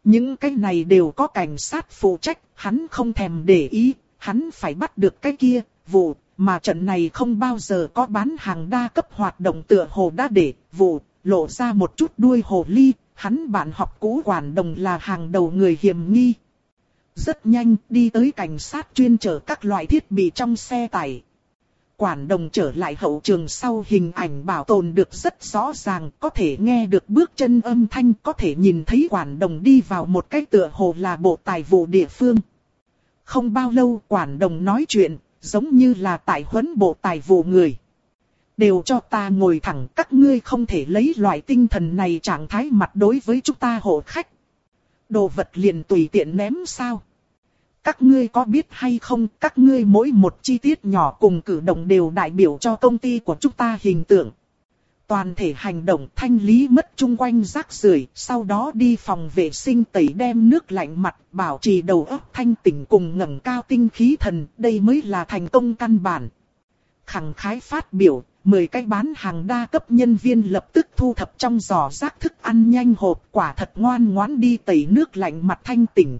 Những cái này đều có cảnh sát phụ trách, hắn không thèm để ý, hắn phải bắt được cái kia, vụ, mà trận này không bao giờ có bán hàng đa cấp hoạt động tựa hồ đã để, vụ, lộ ra một chút đuôi hồ ly, hắn bạn học cũ quản đồng là hàng đầu người hiểm nghi. Rất nhanh đi tới cảnh sát chuyên chở các loại thiết bị trong xe tải. Quản đồng trở lại hậu trường sau hình ảnh bảo tồn được rất rõ ràng, có thể nghe được bước chân âm thanh, có thể nhìn thấy quản đồng đi vào một cái tựa hồ là bộ tài vụ địa phương. Không bao lâu quản đồng nói chuyện, giống như là tại huấn bộ tài vụ người. Đều cho ta ngồi thẳng các ngươi không thể lấy loại tinh thần này trạng thái mặt đối với chúng ta hộ khách. Đồ vật liền tùy tiện ném sao. Các ngươi có biết hay không, các ngươi mỗi một chi tiết nhỏ cùng cử động đều đại biểu cho công ty của chúng ta hình tượng. Toàn thể hành động thanh lý mất chung quanh rác rưởi, sau đó đi phòng vệ sinh tẩy đem nước lạnh mặt, bảo trì đầu óc thanh tỉnh cùng ngẩng cao tinh khí thần, đây mới là thành công căn bản. Khẳng khái phát biểu, 10 cái bán hàng đa cấp nhân viên lập tức thu thập trong giỏ rác thức ăn nhanh hộp quả thật ngoan ngoãn đi tẩy nước lạnh mặt thanh tỉnh.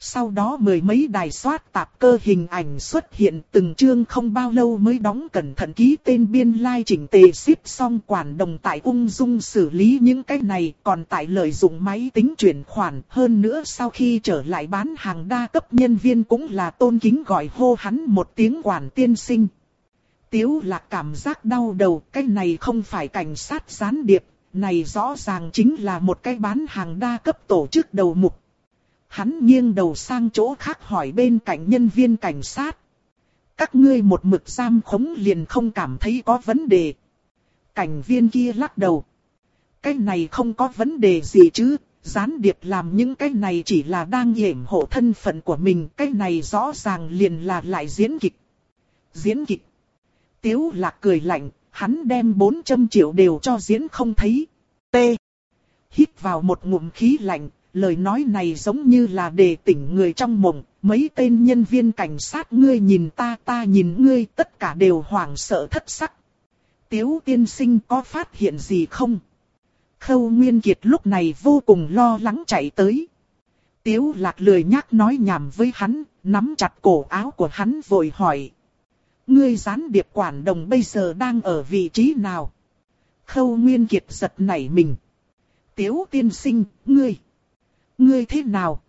Sau đó mười mấy đài soát tạp cơ hình ảnh xuất hiện từng chương không bao lâu mới đóng cẩn thận ký tên biên lai like chỉnh tề ship xong quản đồng tại ung dung xử lý những cái này còn tại lợi dụng máy tính chuyển khoản hơn nữa sau khi trở lại bán hàng đa cấp nhân viên cũng là tôn kính gọi hô hắn một tiếng quản tiên sinh. Tiếu là cảm giác đau đầu, cái này không phải cảnh sát gián điệp, này rõ ràng chính là một cái bán hàng đa cấp tổ chức đầu mục. Hắn nghiêng đầu sang chỗ khác hỏi bên cạnh nhân viên cảnh sát. Các ngươi một mực giam khống liền không cảm thấy có vấn đề. Cảnh viên kia lắc đầu. Cái này không có vấn đề gì chứ, gián điệp làm những cái này chỉ là đang hiểm hộ thân phận của mình. Cái này rõ ràng liền là lại diễn kịch. Diễn kịch. Tiếu lạc cười lạnh, hắn đem 400 triệu đều cho diễn không thấy. T. Hít vào một ngụm khí lạnh, lời nói này giống như là để tỉnh người trong mộng. Mấy tên nhân viên cảnh sát ngươi nhìn ta ta nhìn ngươi tất cả đều hoảng sợ thất sắc. Tiếu tiên sinh có phát hiện gì không? Khâu Nguyên Kiệt lúc này vô cùng lo lắng chạy tới. Tiếu lạc lười nhắc nói nhảm với hắn, nắm chặt cổ áo của hắn vội hỏi. Ngươi gián điệp quản đồng bây giờ đang ở vị trí nào? Khâu Nguyên Kiệt giật nảy mình. Tiếu tiên sinh, ngươi. Ngươi thế nào?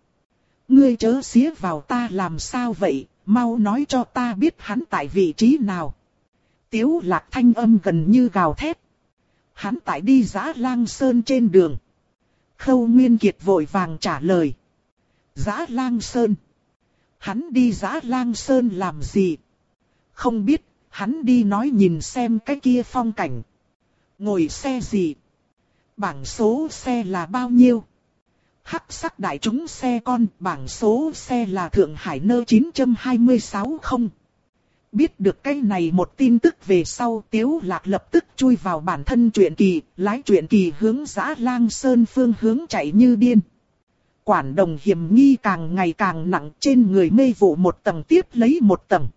Ngươi chớ xía vào ta làm sao vậy, mau nói cho ta biết hắn tại vị trí nào. Tiếu lạc thanh âm gần như gào thét. Hắn tại đi giã lang sơn trên đường. Khâu Nguyên Kiệt vội vàng trả lời. Giã lang sơn. Hắn đi giã lang sơn làm gì? Không biết, hắn đi nói nhìn xem cái kia phong cảnh. Ngồi xe gì? Bảng số xe là bao nhiêu? Hắc sắc đại chúng xe con, bảng số xe là Thượng Hải nơ 926 không? Biết được cái này một tin tức về sau Tiếu Lạc lập tức chui vào bản thân truyện kỳ, lái truyện kỳ hướng giã lang sơn phương hướng chạy như điên. Quản đồng hiểm nghi càng ngày càng nặng trên người mê vụ một tầng tiếp lấy một tầng.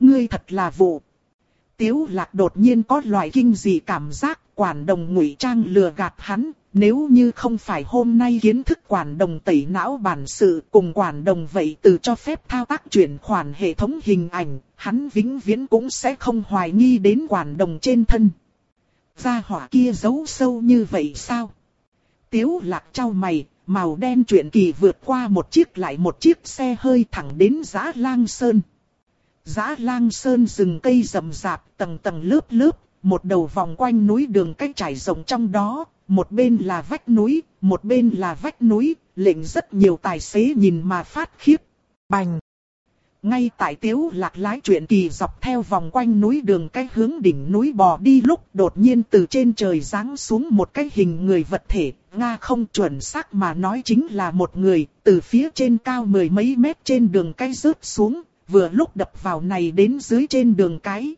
Ngươi thật là vụ. Tiếu lạc đột nhiên có loại kinh dị cảm giác quản đồng ngụy trang lừa gạt hắn, nếu như không phải hôm nay kiến thức quản đồng tẩy não bản sự cùng quản đồng vậy từ cho phép thao tác chuyển khoản hệ thống hình ảnh, hắn vĩnh viễn cũng sẽ không hoài nghi đến quản đồng trên thân. Gia hỏa kia giấu sâu như vậy sao? Tiếu lạc trao mày, màu đen chuyện kỳ vượt qua một chiếc lại một chiếc xe hơi thẳng đến giá lang sơn. Giá lang sơn rừng cây rậm rạp, tầng tầng lớp lớp, một đầu vòng quanh núi đường cách trải rộng trong đó, một bên là vách núi, một bên là vách núi, lệnh rất nhiều tài xế nhìn mà phát khiếp. Bành! Ngay tại tiếu lạc lái chuyện kỳ dọc theo vòng quanh núi đường cái hướng đỉnh núi bò đi lúc đột nhiên từ trên trời giáng xuống một cái hình người vật thể, Nga không chuẩn xác mà nói chính là một người, từ phía trên cao mười mấy mét trên đường cái rớt xuống, vừa lúc đập vào này đến dưới trên đường cái.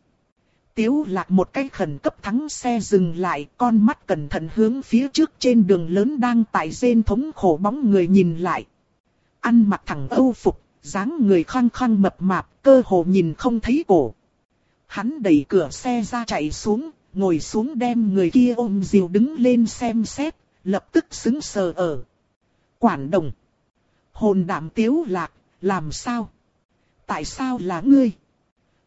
Tiếu lạc một cái khẩn cấp thắng xe dừng lại, con mắt cẩn thận hướng phía trước trên đường lớn đang tại rên thống khổ bóng người nhìn lại. Ăn mặc thẳng âu phục, dáng người khăng khăng mập mạp, cơ hồ nhìn không thấy cổ. Hắn đẩy cửa xe ra chạy xuống, ngồi xuống đem người kia ôm diều đứng lên xem xét, lập tức xứng sờ ở. Quản đồng. Hồn đảm tiếu lạc, làm sao? Tại sao là ngươi?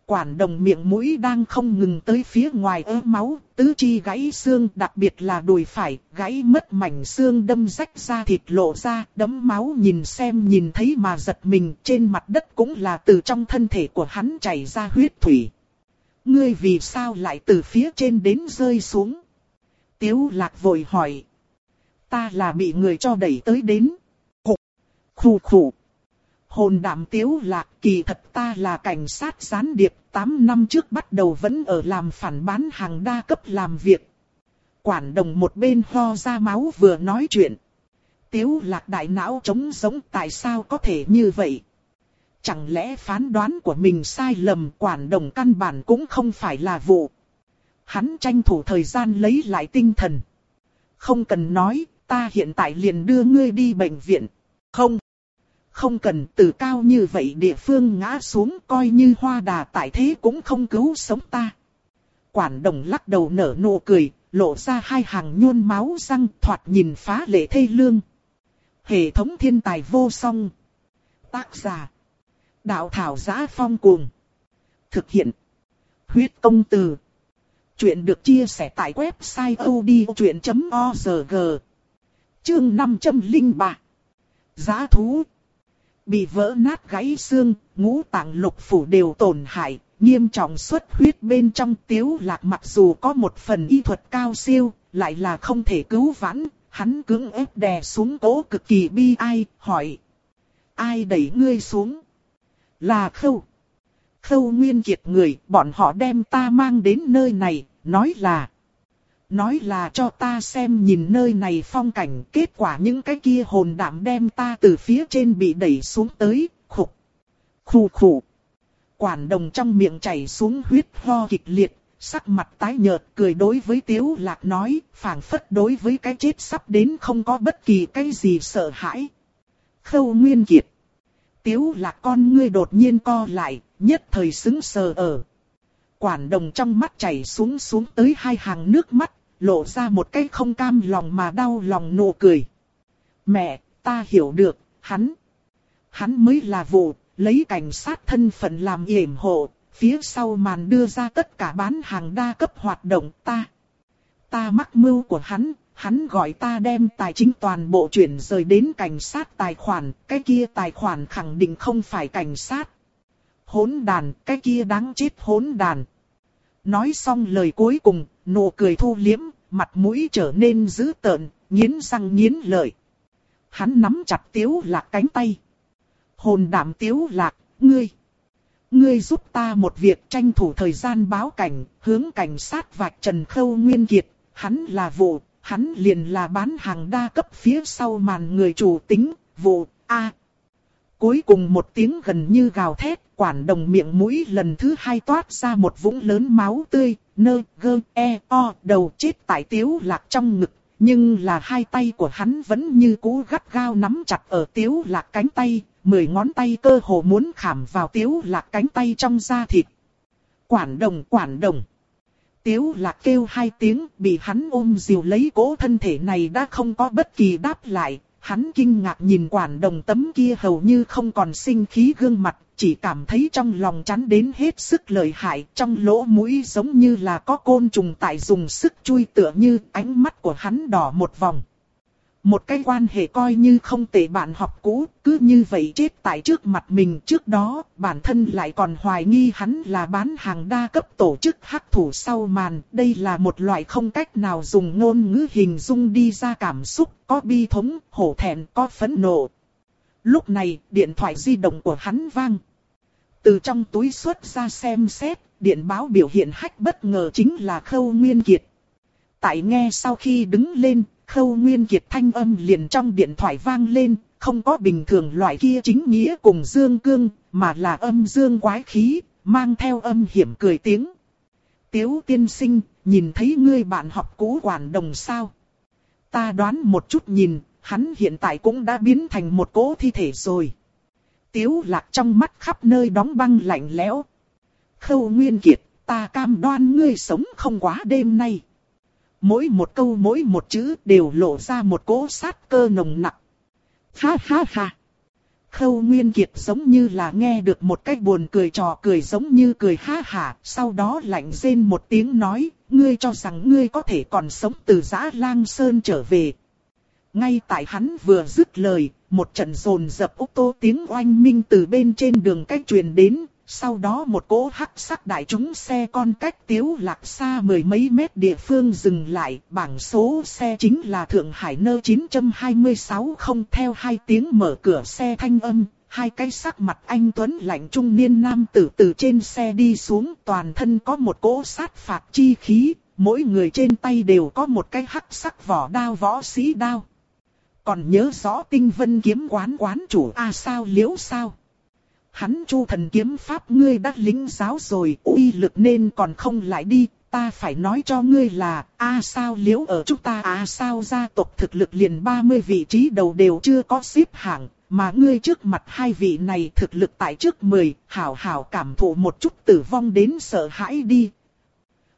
Quản đồng miệng mũi đang không ngừng tới phía ngoài ớ máu, tứ chi gãy xương đặc biệt là đùi phải, gãy mất mảnh xương đâm rách ra thịt lộ ra, đấm máu nhìn xem nhìn thấy mà giật mình trên mặt đất cũng là từ trong thân thể của hắn chảy ra huyết thủy. Ngươi vì sao lại từ phía trên đến rơi xuống? Tiếu lạc vội hỏi. Ta là bị người cho đẩy tới đến. Khủ, khủ khủ. Hồn đảm tiếu lạc kỳ thật ta là cảnh sát gián điệp, 8 năm trước bắt đầu vẫn ở làm phản bán hàng đa cấp làm việc. Quản đồng một bên ho ra máu vừa nói chuyện. Tiếu lạc đại não trống giống tại sao có thể như vậy? Chẳng lẽ phán đoán của mình sai lầm quản đồng căn bản cũng không phải là vụ. Hắn tranh thủ thời gian lấy lại tinh thần. Không cần nói, ta hiện tại liền đưa ngươi đi bệnh viện. Không không cần từ cao như vậy địa phương ngã xuống coi như hoa đà tại thế cũng không cứu sống ta. Quản đồng lắc đầu nở nụ cười, lộ ra hai hàng nhôn máu răng thoạt nhìn phá lệ thê lương. Hệ thống thiên tài vô song. Tác giả. Đạo thảo giá phong cuồng. Thực hiện. Huyết công từ. Chuyện được chia sẻ tại website odchuyện.org. Chương 503. Giá thú. Bị vỡ nát gãy xương, ngũ tạng lục phủ đều tổn hại, nghiêm trọng xuất huyết bên trong tiếu lạc mặc dù có một phần y thuật cao siêu, lại là không thể cứu vãn, hắn cứng ép đè xuống cố cực kỳ bi ai, hỏi. Ai đẩy ngươi xuống? Là khâu. Khâu nguyên kiệt người, bọn họ đem ta mang đến nơi này, nói là. Nói là cho ta xem nhìn nơi này phong cảnh, kết quả những cái kia hồn đảm đem ta từ phía trên bị đẩy xuống tới, khục, khu khủ. Quản đồng trong miệng chảy xuống huyết ho kịch liệt, sắc mặt tái nhợt cười đối với Tiếu Lạc nói, phảng phất đối với cái chết sắp đến không có bất kỳ cái gì sợ hãi. Khâu Nguyên Kiệt. Tiếu Lạc con ngươi đột nhiên co lại, nhất thời xứng sờ ở. Quản đồng trong mắt chảy xuống xuống tới hai hàng nước mắt, lộ ra một cái không cam lòng mà đau lòng nụ cười. Mẹ, ta hiểu được, hắn. Hắn mới là vụ, lấy cảnh sát thân phận làm yểm hộ, phía sau màn đưa ra tất cả bán hàng đa cấp hoạt động ta. Ta mắc mưu của hắn, hắn gọi ta đem tài chính toàn bộ chuyển rời đến cảnh sát tài khoản, cái kia tài khoản khẳng định không phải cảnh sát hỗn đàn, cái kia đáng chết hỗn đàn. Nói xong lời cuối cùng, nụ cười thu liếm, mặt mũi trở nên dữ tợn, nghiến răng nghiến lợi. Hắn nắm chặt tiếu lạc cánh tay. Hồn đảm tiếu lạc, ngươi. Ngươi giúp ta một việc tranh thủ thời gian báo cảnh, hướng cảnh sát vạch trần khâu nguyên kiệt, hắn là vụ, hắn liền là bán hàng đa cấp phía sau màn người chủ tính, vụ, A. Cuối cùng một tiếng gần như gào thét, quản đồng miệng mũi lần thứ hai toát ra một vũng lớn máu tươi, nơ, gơ, e, o, đầu chết tại tiếu lạc trong ngực. Nhưng là hai tay của hắn vẫn như cú gắt gao nắm chặt ở tiếu lạc cánh tay, mười ngón tay cơ hồ muốn khảm vào tiếu lạc cánh tay trong da thịt. Quản đồng, quản đồng. Tiếu lạc kêu hai tiếng, bị hắn ôm dìu lấy cỗ thân thể này đã không có bất kỳ đáp lại. Hắn kinh ngạc nhìn quản đồng tấm kia hầu như không còn sinh khí gương mặt, chỉ cảm thấy trong lòng chắn đến hết sức lợi hại, trong lỗ mũi giống như là có côn trùng tại dùng sức chui tựa như ánh mắt của hắn đỏ một vòng. Một cái quan hệ coi như không tệ bạn học cũ, cứ như vậy chết tại trước mặt mình trước đó, bản thân lại còn hoài nghi hắn là bán hàng đa cấp tổ chức hắc thủ sau màn. Đây là một loại không cách nào dùng ngôn ngữ hình dung đi ra cảm xúc, có bi thống, hổ thẹn, có phẫn nộ. Lúc này, điện thoại di động của hắn vang. Từ trong túi xuất ra xem xét, điện báo biểu hiện hách bất ngờ chính là Khâu Nguyên Kiệt. Tại nghe sau khi đứng lên, Khâu Nguyên Kiệt thanh âm liền trong điện thoại vang lên, không có bình thường loại kia chính nghĩa cùng dương cương, mà là âm dương quái khí, mang theo âm hiểm cười tiếng. Tiếu tiên sinh, nhìn thấy ngươi bạn học cũ quản đồng sao? Ta đoán một chút nhìn, hắn hiện tại cũng đã biến thành một cỗ thi thể rồi. Tiếu lạc trong mắt khắp nơi đóng băng lạnh lẽo. Khâu Nguyên Kiệt, ta cam đoan ngươi sống không quá đêm nay mỗi một câu mỗi một chữ đều lộ ra một cỗ sát cơ nồng nặc. Ha ha ha. Khâu Nguyên Kiệt giống như là nghe được một cách buồn cười trò cười giống như cười ha hả, sau đó lạnh rên một tiếng nói, ngươi cho rằng ngươi có thể còn sống từ giã lang sơn trở về. Ngay tại hắn vừa dứt lời, một trận rồn dập ô tô tiếng oanh minh từ bên trên đường cách truyền đến, sau đó một cỗ hắc sắc đại chúng xe con cách tiếu lạc xa mười mấy mét địa phương dừng lại, bảng số xe chính là Thượng Hải nơ 926 không theo hai tiếng mở cửa xe thanh âm, hai cái sắc mặt anh Tuấn lạnh trung niên nam tử từ trên xe đi xuống toàn thân có một cỗ sát phạt chi khí, mỗi người trên tay đều có một cái hắc sắc vỏ đao võ sĩ đao. Còn nhớ rõ tinh vân kiếm quán quán chủ A à sao liễu sao? Hắn chu thần kiếm pháp ngươi đã lính giáo rồi, uy lực nên còn không lại đi, ta phải nói cho ngươi là, a sao liễu ở chúng ta a sao gia tộc thực lực liền 30 vị trí đầu đều chưa có xếp hạng, mà ngươi trước mặt hai vị này thực lực tại trước 10, hảo hảo cảm thụ một chút tử vong đến sợ hãi đi.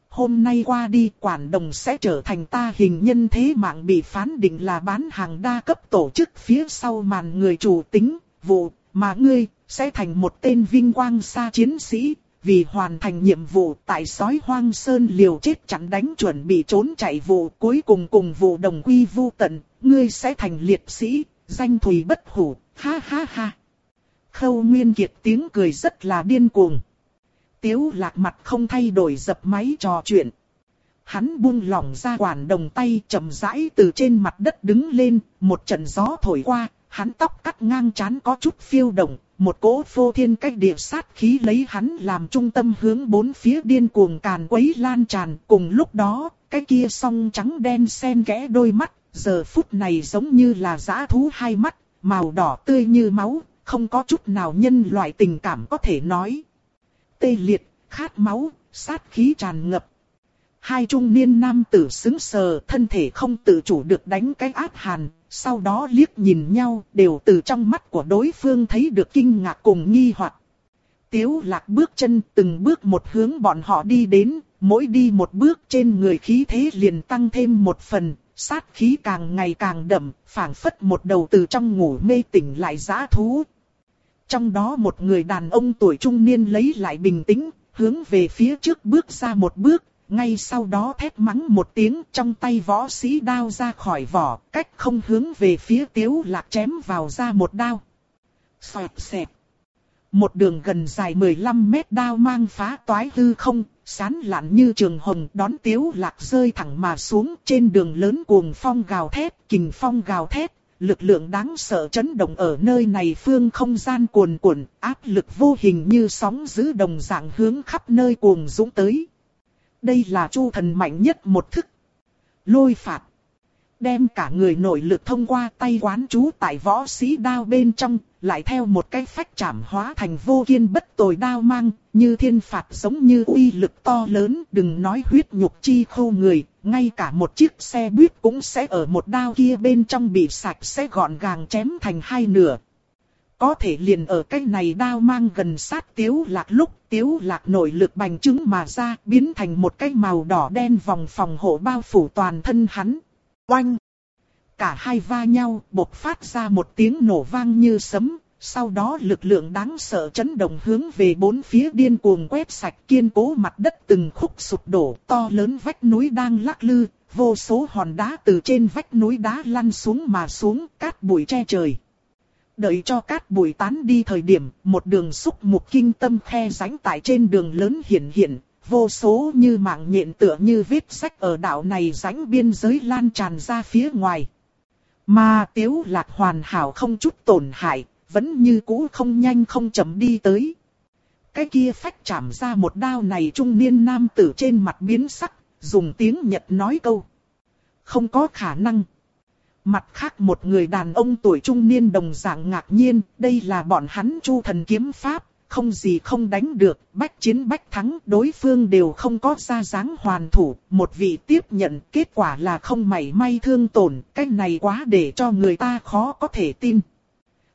Hôm nay qua đi quản đồng sẽ trở thành ta hình nhân thế mạng bị phán định là bán hàng đa cấp tổ chức phía sau màn người chủ tính, vụ, mà ngươi sẽ thành một tên vinh quang xa chiến sĩ, vì hoàn thành nhiệm vụ tại sói hoang sơn liều chết chặn đánh chuẩn bị trốn chạy vụ cuối cùng cùng vụ đồng quy vu tận, ngươi sẽ thành liệt sĩ, danh thùy bất hủ, ha ha ha. Khâu Nguyên Kiệt tiếng cười rất là điên cuồng. Tiếu lạc mặt không thay đổi dập máy trò chuyện. Hắn buông lỏng ra quản đồng tay chậm rãi từ trên mặt đất đứng lên, một trận gió thổi qua, hắn tóc cắt ngang chán có chút phiêu động, một cỗ phô thiên cách địa sát khí lấy hắn làm trung tâm hướng bốn phía điên cuồng càn quấy lan tràn. Cùng lúc đó, cái kia song trắng đen xen kẽ đôi mắt, giờ phút này giống như là giã thú hai mắt, màu đỏ tươi như máu, không có chút nào nhân loại tình cảm có thể nói. Tê liệt, khát máu, sát khí tràn ngập. Hai trung niên nam tử xứng sờ, thân thể không tự chủ được đánh cái áp hàn, sau đó liếc nhìn nhau, đều từ trong mắt của đối phương thấy được kinh ngạc cùng nghi hoặc. Tiếu lạc bước chân từng bước một hướng bọn họ đi đến, mỗi đi một bước trên người khí thế liền tăng thêm một phần, sát khí càng ngày càng đậm, phảng phất một đầu từ trong ngủ mê tỉnh lại giã thú. Trong đó một người đàn ông tuổi trung niên lấy lại bình tĩnh, hướng về phía trước bước ra một bước, ngay sau đó thét mắng một tiếng trong tay võ sĩ đao ra khỏi vỏ, cách không hướng về phía tiếu lạc chém vào ra một đao. Xoẹt xẹt. Một đường gần dài 15 mét đao mang phá toái hư không, sán lạn như trường hồng đón tiếu lạc rơi thẳng mà xuống trên đường lớn cuồng phong gào thét, kình phong gào thét, lực lượng đáng sợ chấn động ở nơi này phương không gian cuồn cuộn, áp lực vô hình như sóng giữ đồng dạng hướng khắp nơi cuồng dũng tới. Đây là chu thần mạnh nhất một thức. lôi phạt. Đem cả người nội lực thông qua tay quán chú tại võ sĩ đao bên trong, lại theo một cái phách chạm hóa thành vô kiên bất tồi đao mang, như thiên phạt giống như uy lực to lớn, đừng nói huyết nhục chi khô người, ngay cả một chiếc xe buýt cũng sẽ ở một đao kia bên trong bị sạch sẽ gọn gàng chém thành hai nửa. Có thể liền ở cái này đao mang gần sát tiếu lạc lúc tiếu lạc nội lực bành trứng mà ra biến thành một cái màu đỏ đen vòng phòng hộ bao phủ toàn thân hắn. Oanh! Cả hai va nhau, bộc phát ra một tiếng nổ vang như sấm, sau đó lực lượng đáng sợ chấn động hướng về bốn phía điên cuồng quét sạch kiên cố mặt đất từng khúc sụp đổ, to lớn vách núi đang lắc lư, vô số hòn đá từ trên vách núi đá lăn xuống mà xuống, cát bụi che trời. Đợi cho cát bụi tán đi thời điểm, một đường xúc mục kinh tâm khe rãnh tại trên đường lớn hiện hiện, vô số như mạng nhện tựa như vết sách ở đảo này rãnh biên giới lan tràn ra phía ngoài. Mà tiếu lạc hoàn hảo không chút tổn hại, vẫn như cũ không nhanh không chậm đi tới. Cái kia phách chạm ra một đao này trung niên nam tử trên mặt biến sắc, dùng tiếng Nhật nói câu. Không có khả năng. Mặt khác một người đàn ông tuổi trung niên đồng dạng ngạc nhiên, đây là bọn hắn chu thần kiếm pháp, không gì không đánh được, bách chiến bách thắng, đối phương đều không có ra dáng hoàn thủ, một vị tiếp nhận, kết quả là không mảy may thương tổn, cái này quá để cho người ta khó có thể tin.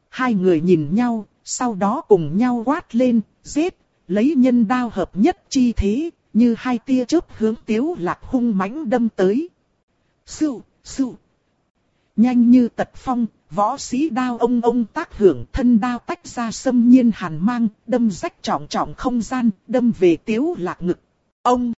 Hai người nhìn nhau, sau đó cùng nhau quát lên, giết, lấy nhân đao hợp nhất chi thế, như hai tia chớp hướng tiếu lạc hung mãnh đâm tới. Sưu, sưu. Nhanh như tật phong, võ sĩ đao ông ông tác hưởng thân đao tách ra xâm nhiên hàn mang, đâm rách trọng trọng không gian, đâm về tiếu lạc ngực. Ông!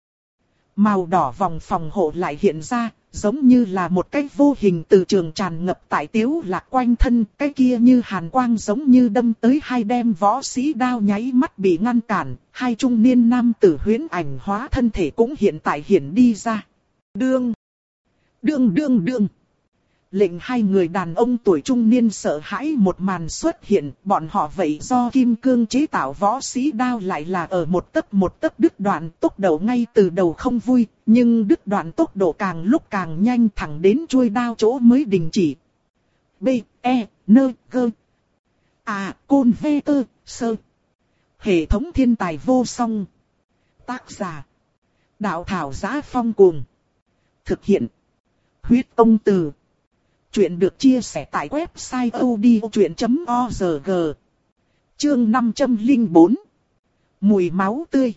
Màu đỏ vòng phòng hộ lại hiện ra, giống như là một cái vô hình từ trường tràn ngập tại tiếu lạc quanh thân, cái kia như hàn quang giống như đâm tới hai đem võ sĩ đao nháy mắt bị ngăn cản, hai trung niên nam tử huyễn ảnh hóa thân thể cũng hiện tại hiện đi ra. Đương! Đương đương đương! Lệnh hai người đàn ông tuổi trung niên sợ hãi một màn xuất hiện, bọn họ vậy do kim cương chế tạo võ sĩ đao lại là ở một tấc một tấc đứt đoạn tốc độ ngay từ đầu không vui, nhưng đứt đoạn tốc độ càng lúc càng nhanh thẳng đến chuôi đao chỗ mới đình chỉ. B, E, N, G. À, Côn V, Tơ, Sơ. Hệ thống thiên tài vô song. Tác giả. Đạo thảo giá phong cuồng. Thực hiện. Huyết công từ. Chuyện được chia sẻ tại website odchuyện.org Chương 504 Mùi máu tươi.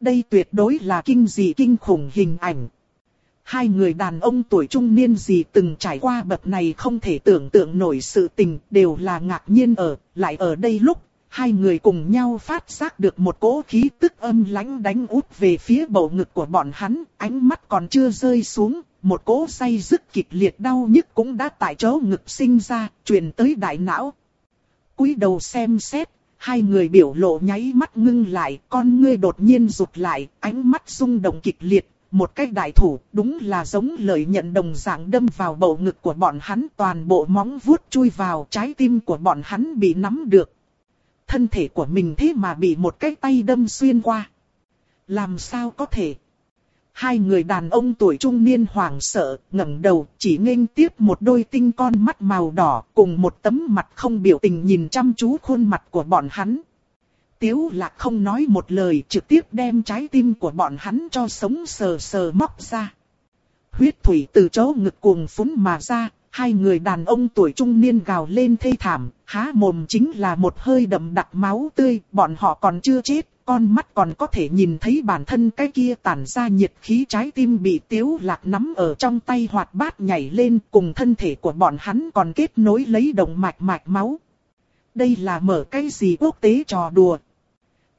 Đây tuyệt đối là kinh dị kinh khủng hình ảnh. Hai người đàn ông tuổi trung niên gì từng trải qua bậc này không thể tưởng tượng nổi sự tình đều là ngạc nhiên ở, lại ở đây lúc hai người cùng nhau phát giác được một cỗ khí tức âm lãnh đánh út về phía bầu ngực của bọn hắn, ánh mắt còn chưa rơi xuống, một cỗ say dứt kịch liệt đau nhức cũng đã tại chỗ ngực sinh ra, truyền tới đại não. cúi đầu xem xét, hai người biểu lộ nháy mắt ngưng lại, con ngươi đột nhiên rụt lại, ánh mắt rung động kịch liệt, một cái đại thủ, đúng là giống lời nhận đồng dạng đâm vào bầu ngực của bọn hắn toàn bộ móng vuốt chui vào trái tim của bọn hắn bị nắm được. Thân thể của mình thế mà bị một cái tay đâm xuyên qua. Làm sao có thể? Hai người đàn ông tuổi trung niên hoảng sợ, ngẩng đầu, chỉ nghênh tiếp một đôi tinh con mắt màu đỏ, cùng một tấm mặt không biểu tình nhìn chăm chú khuôn mặt của bọn hắn. Tiếu lạc không nói một lời trực tiếp đem trái tim của bọn hắn cho sống sờ sờ móc ra. Huyết thủy từ chỗ ngực cuồng phúng mà ra, hai người đàn ông tuổi trung niên gào lên thê thảm, há mồm chính là một hơi đậm đặc máu tươi, bọn họ còn chưa chết, con mắt còn có thể nhìn thấy bản thân cái kia tản ra nhiệt khí trái tim bị tiếu lạc nắm ở trong tay hoạt bát nhảy lên cùng thân thể của bọn hắn còn kết nối lấy động mạch mạch máu. Đây là mở cái gì quốc tế trò đùa.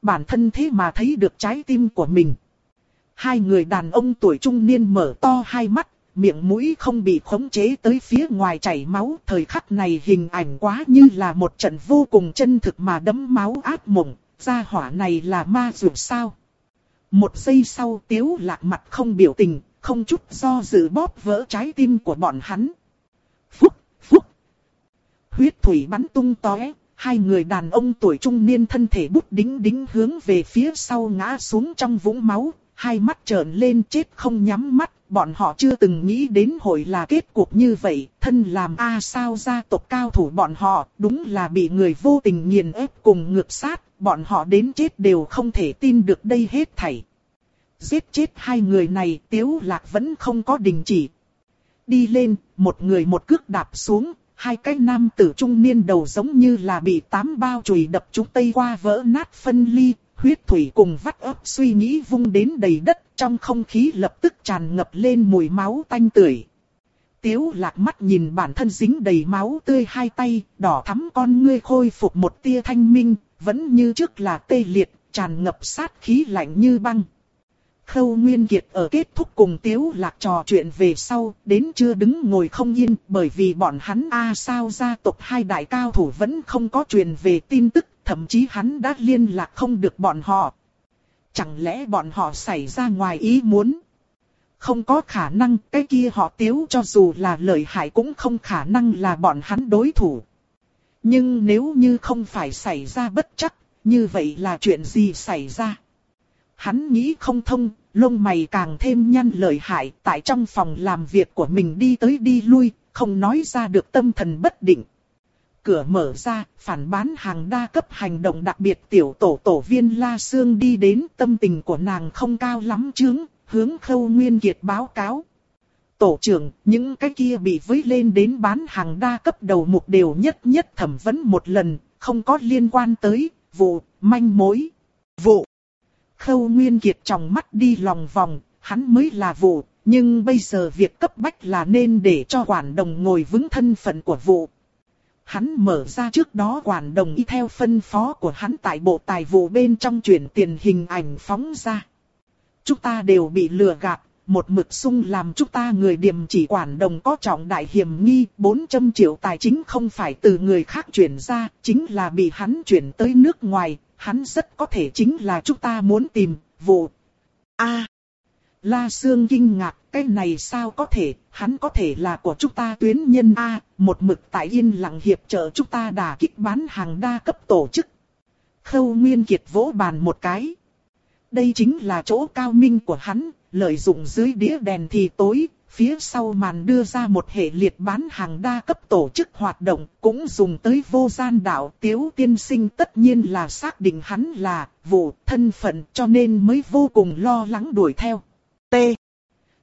Bản thân thế mà thấy được trái tim của mình. Hai người đàn ông tuổi trung niên mở to hai mắt, miệng mũi không bị khống chế tới phía ngoài chảy máu. Thời khắc này hình ảnh quá như là một trận vô cùng chân thực mà đấm máu ác mộng, gia hỏa này là ma dù sao. Một giây sau tiếu lạc mặt không biểu tình, không chút do dự bóp vỡ trái tim của bọn hắn. Phúc, phúc. Huyết thủy bắn tung tóe, hai người đàn ông tuổi trung niên thân thể bút đính đính hướng về phía sau ngã xuống trong vũng máu, hai mắt trợn lên chết không nhắm mắt, bọn họ chưa từng nghĩ đến hội là kết cục như vậy, thân làm A sao gia tộc cao thủ bọn họ, đúng là bị người vô tình nghiền ép cùng ngược sát, bọn họ đến chết đều không thể tin được đây hết thảy. Giết chết hai người này, Tiếu Lạc vẫn không có đình chỉ. Đi lên, một người một cước đạp xuống, hai cái nam tử trung niên đầu giống như là bị tám bao chùy đập chúng tây qua vỡ nát phân ly, huyết thủy cùng vắt ấp suy nghĩ vung đến đầy đất, trong không khí lập tức tràn ngập lên mùi máu tanh tưởi. Tiếu lạc mắt nhìn bản thân dính đầy máu tươi hai tay, đỏ thắm con ngươi khôi phục một tia thanh minh, vẫn như trước là tê liệt, tràn ngập sát khí lạnh như băng. Khâu Nguyên Kiệt ở kết thúc cùng Tiếu Lạc trò chuyện về sau, đến chưa đứng ngồi không yên, bởi vì bọn hắn A sao gia tộc hai đại cao thủ vẫn không có truyền về tin tức, thậm chí hắn đã liên lạc không được bọn họ. Chẳng lẽ bọn họ xảy ra ngoài ý muốn? Không có khả năng, cái kia họ Tiếu cho dù là lợi hại cũng không khả năng là bọn hắn đối thủ. Nhưng nếu như không phải xảy ra bất chắc, như vậy là chuyện gì xảy ra? Hắn nghĩ không thông, lông mày càng thêm nhăn lợi hại, tại trong phòng làm việc của mình đi tới đi lui, không nói ra được tâm thần bất định. Cửa mở ra, phản bán hàng đa cấp hành động đặc biệt tiểu tổ tổ viên La Sương đi đến tâm tình của nàng không cao lắm chướng, hướng khâu nguyên kiệt báo cáo. Tổ trưởng, những cái kia bị vấy lên đến bán hàng đa cấp đầu mục đều nhất nhất thẩm vấn một lần, không có liên quan tới, vụ, manh mối. Vụ. Khâu Nguyên Kiệt trong mắt đi lòng vòng, hắn mới là vụ, nhưng bây giờ việc cấp bách là nên để cho quản đồng ngồi vững thân phận của vụ. Hắn mở ra trước đó quản đồng y theo phân phó của hắn tại bộ tài vụ bên trong chuyển tiền hình ảnh phóng ra. Chúng ta đều bị lừa gạt, một mực sung làm chúng ta người điểm chỉ quản đồng có trọng đại hiểm nghi, 400 triệu tài chính không phải từ người khác chuyển ra, chính là bị hắn chuyển tới nước ngoài, hắn rất có thể chính là chúng ta muốn tìm, vụ. A. La Sương kinh ngạc, cái này sao có thể, hắn có thể là của chúng ta tuyến nhân A, một mực tại yên lặng hiệp trợ chúng ta đả kích bán hàng đa cấp tổ chức. Khâu Nguyên Kiệt vỗ bàn một cái. Đây chính là chỗ cao minh của hắn, lợi dụng dưới đĩa đèn thì tối, phía sau màn đưa ra một hệ liệt bán hàng đa cấp tổ chức hoạt động, cũng dùng tới vô gian đạo tiếu tiên sinh tất nhiên là xác định hắn là vụ thân phận cho nên mới vô cùng lo lắng đuổi theo. T.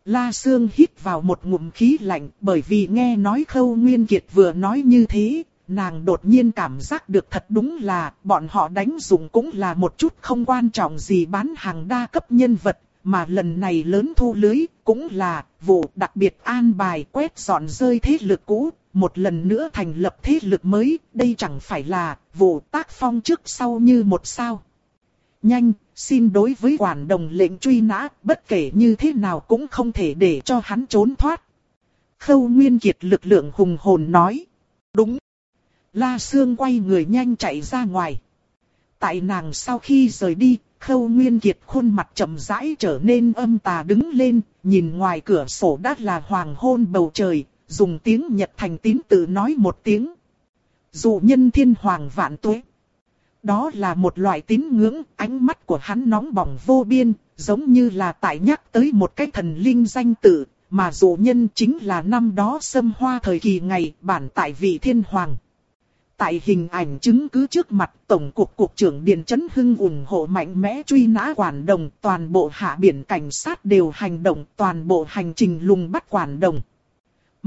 La Sương hít vào một ngụm khí lạnh bởi vì nghe nói Khâu Nguyên Kiệt vừa nói như thế, nàng đột nhiên cảm giác được thật đúng là bọn họ đánh dùng cũng là một chút không quan trọng gì bán hàng đa cấp nhân vật, mà lần này lớn thu lưới cũng là vụ đặc biệt an bài quét dọn rơi thế lực cũ, một lần nữa thành lập thế lực mới, đây chẳng phải là vụ tác phong trước sau như một sao. Nhanh, xin đối với quản đồng lệnh truy nã, bất kể như thế nào cũng không thể để cho hắn trốn thoát. Khâu Nguyên Kiệt lực lượng hùng hồn nói. Đúng. La Sương quay người nhanh chạy ra ngoài. Tại nàng sau khi rời đi, Khâu Nguyên Kiệt khuôn mặt chậm rãi trở nên âm tà đứng lên, nhìn ngoài cửa sổ đã là hoàng hôn bầu trời, dùng tiếng Nhật thành tín tự nói một tiếng. Dụ nhân thiên hoàng vạn tuế. Đó là một loại tín ngưỡng, ánh mắt của hắn nóng bỏng vô biên, giống như là tại nhắc tới một cái thần linh danh tự, mà dụ nhân chính là năm đó xâm hoa thời kỳ ngày bản tại vị thiên hoàng. Tại hình ảnh chứng cứ trước mặt Tổng cục Cục trưởng Điền Chấn Hưng ủng hộ mạnh mẽ truy nã quản đồng, toàn bộ hạ biển cảnh sát đều hành động, toàn bộ hành trình lùng bắt quản đồng.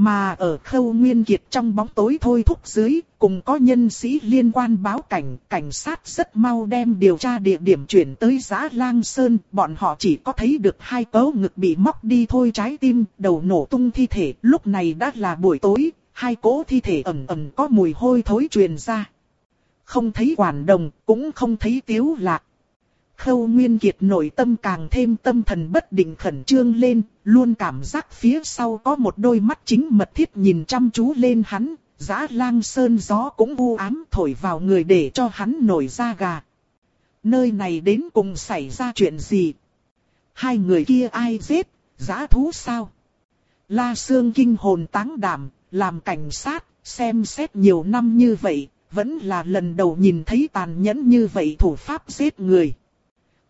Mà ở khâu nguyên kiệt trong bóng tối thôi thúc dưới, cùng có nhân sĩ liên quan báo cảnh, cảnh sát rất mau đem điều tra địa điểm chuyển tới giã lang sơn, bọn họ chỉ có thấy được hai cấu ngực bị móc đi thôi trái tim, đầu nổ tung thi thể, lúc này đã là buổi tối, hai cỗ thi thể ẩm ẩm có mùi hôi thối truyền ra. Không thấy quản đồng, cũng không thấy tiếu lạc. Khâu Nguyên Kiệt nội tâm càng thêm tâm thần bất định khẩn trương lên, luôn cảm giác phía sau có một đôi mắt chính mật thiết nhìn chăm chú lên hắn, giã lang sơn gió cũng u ám thổi vào người để cho hắn nổi da gà. Nơi này đến cùng xảy ra chuyện gì? Hai người kia ai giết, giã thú sao? La Sương kinh hồn táng đảm, làm cảnh sát, xem xét nhiều năm như vậy, vẫn là lần đầu nhìn thấy tàn nhẫn như vậy thủ pháp giết người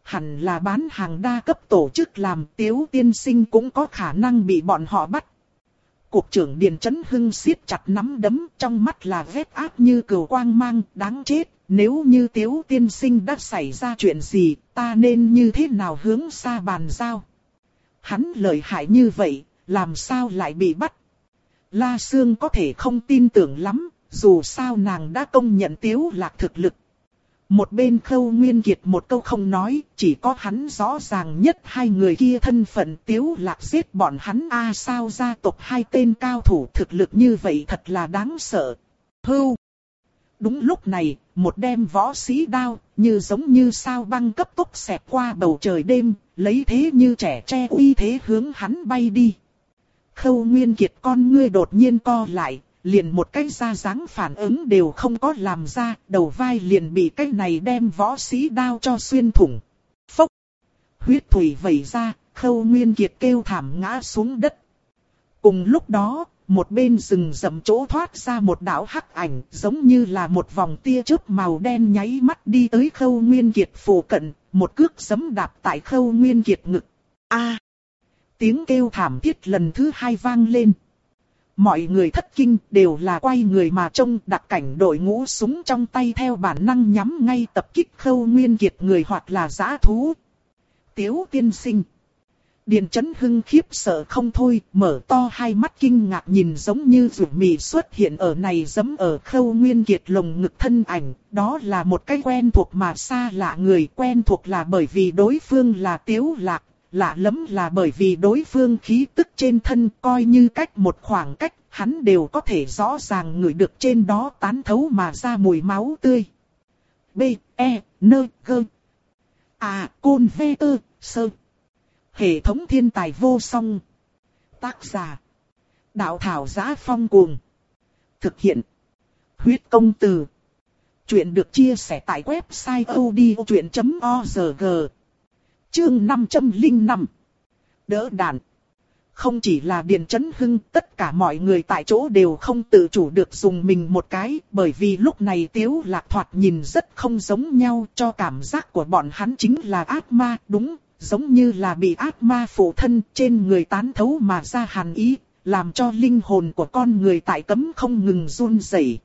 hẳn là bán hàng đa cấp tổ chức làm tiếu tiên sinh cũng có khả năng bị bọn họ bắt. Cục trưởng Điền Chấn Hưng siết chặt nắm đấm trong mắt là vết áp như cừu quang mang, đáng chết. Nếu như tiếu tiên sinh đã xảy ra chuyện gì, ta nên như thế nào hướng xa bàn giao? Hắn lợi hại như vậy, làm sao lại bị bắt? La Sương có thể không tin tưởng lắm, dù sao nàng đã công nhận tiếu lạc thực lực. Một bên khâu nguyên kiệt một câu không nói, chỉ có hắn rõ ràng nhất hai người kia thân phận tiếu lạc giết bọn hắn a à, sao gia tộc hai tên cao thủ thực lực như vậy thật là đáng sợ. Hưu! Đúng lúc này, một đem võ sĩ đao, như giống như sao băng cấp tốc xẹp qua bầu trời đêm, lấy thế như trẻ tre uy thế hướng hắn bay đi. Khâu Nguyên Kiệt con ngươi đột nhiên co lại, liền một cái ra dáng phản ứng đều không có làm ra, đầu vai liền bị cái này đem võ sĩ đao cho xuyên thủng. Phốc! Huyết thủy vẩy ra, Khâu Nguyên Kiệt kêu thảm ngã xuống đất. Cùng lúc đó, một bên rừng rậm chỗ thoát ra một đạo hắc ảnh, giống như là một vòng tia chớp màu đen nháy mắt đi tới Khâu Nguyên Kiệt phủ cận, một cước giấm đạp tại Khâu Nguyên Kiệt ngực. A! tiếng kêu thảm thiết lần thứ hai vang lên. Mọi người thất kinh đều là quay người mà trông đặt cảnh đội ngũ súng trong tay theo bản năng nhắm ngay tập kích khâu nguyên kiệt người hoặc là giã thú. Tiếu tiên sinh. Điền chấn hưng khiếp sợ không thôi, mở to hai mắt kinh ngạc nhìn giống như rủ mì xuất hiện ở này giấm ở khâu nguyên kiệt lồng ngực thân ảnh, đó là một cái quen thuộc mà xa lạ người quen thuộc là bởi vì đối phương là tiếu lạc, lạ lắm là bởi vì đối phương khí tức trên thân coi như cách một khoảng cách, hắn đều có thể rõ ràng ngửi được trên đó tán thấu mà ra mùi máu tươi. B, E, N, G. À, Côn V, T, Sơ. Hệ thống thiên tài vô song. Tác giả. Đạo thảo giá phong cuồng. Thực hiện. Huyết công từ. Chuyện được chia sẻ tại website odchuyện.org. Chương 505 Đỡ đàn Không chỉ là Điền Chấn Hưng, tất cả mọi người tại chỗ đều không tự chủ được dùng mình một cái, bởi vì lúc này Tiếu Lạc thoạt nhìn rất không giống nhau, cho cảm giác của bọn hắn chính là ác ma, đúng, giống như là bị ác ma phụ thân trên người tán thấu mà ra hàn ý, làm cho linh hồn của con người tại cấm không ngừng run rẩy.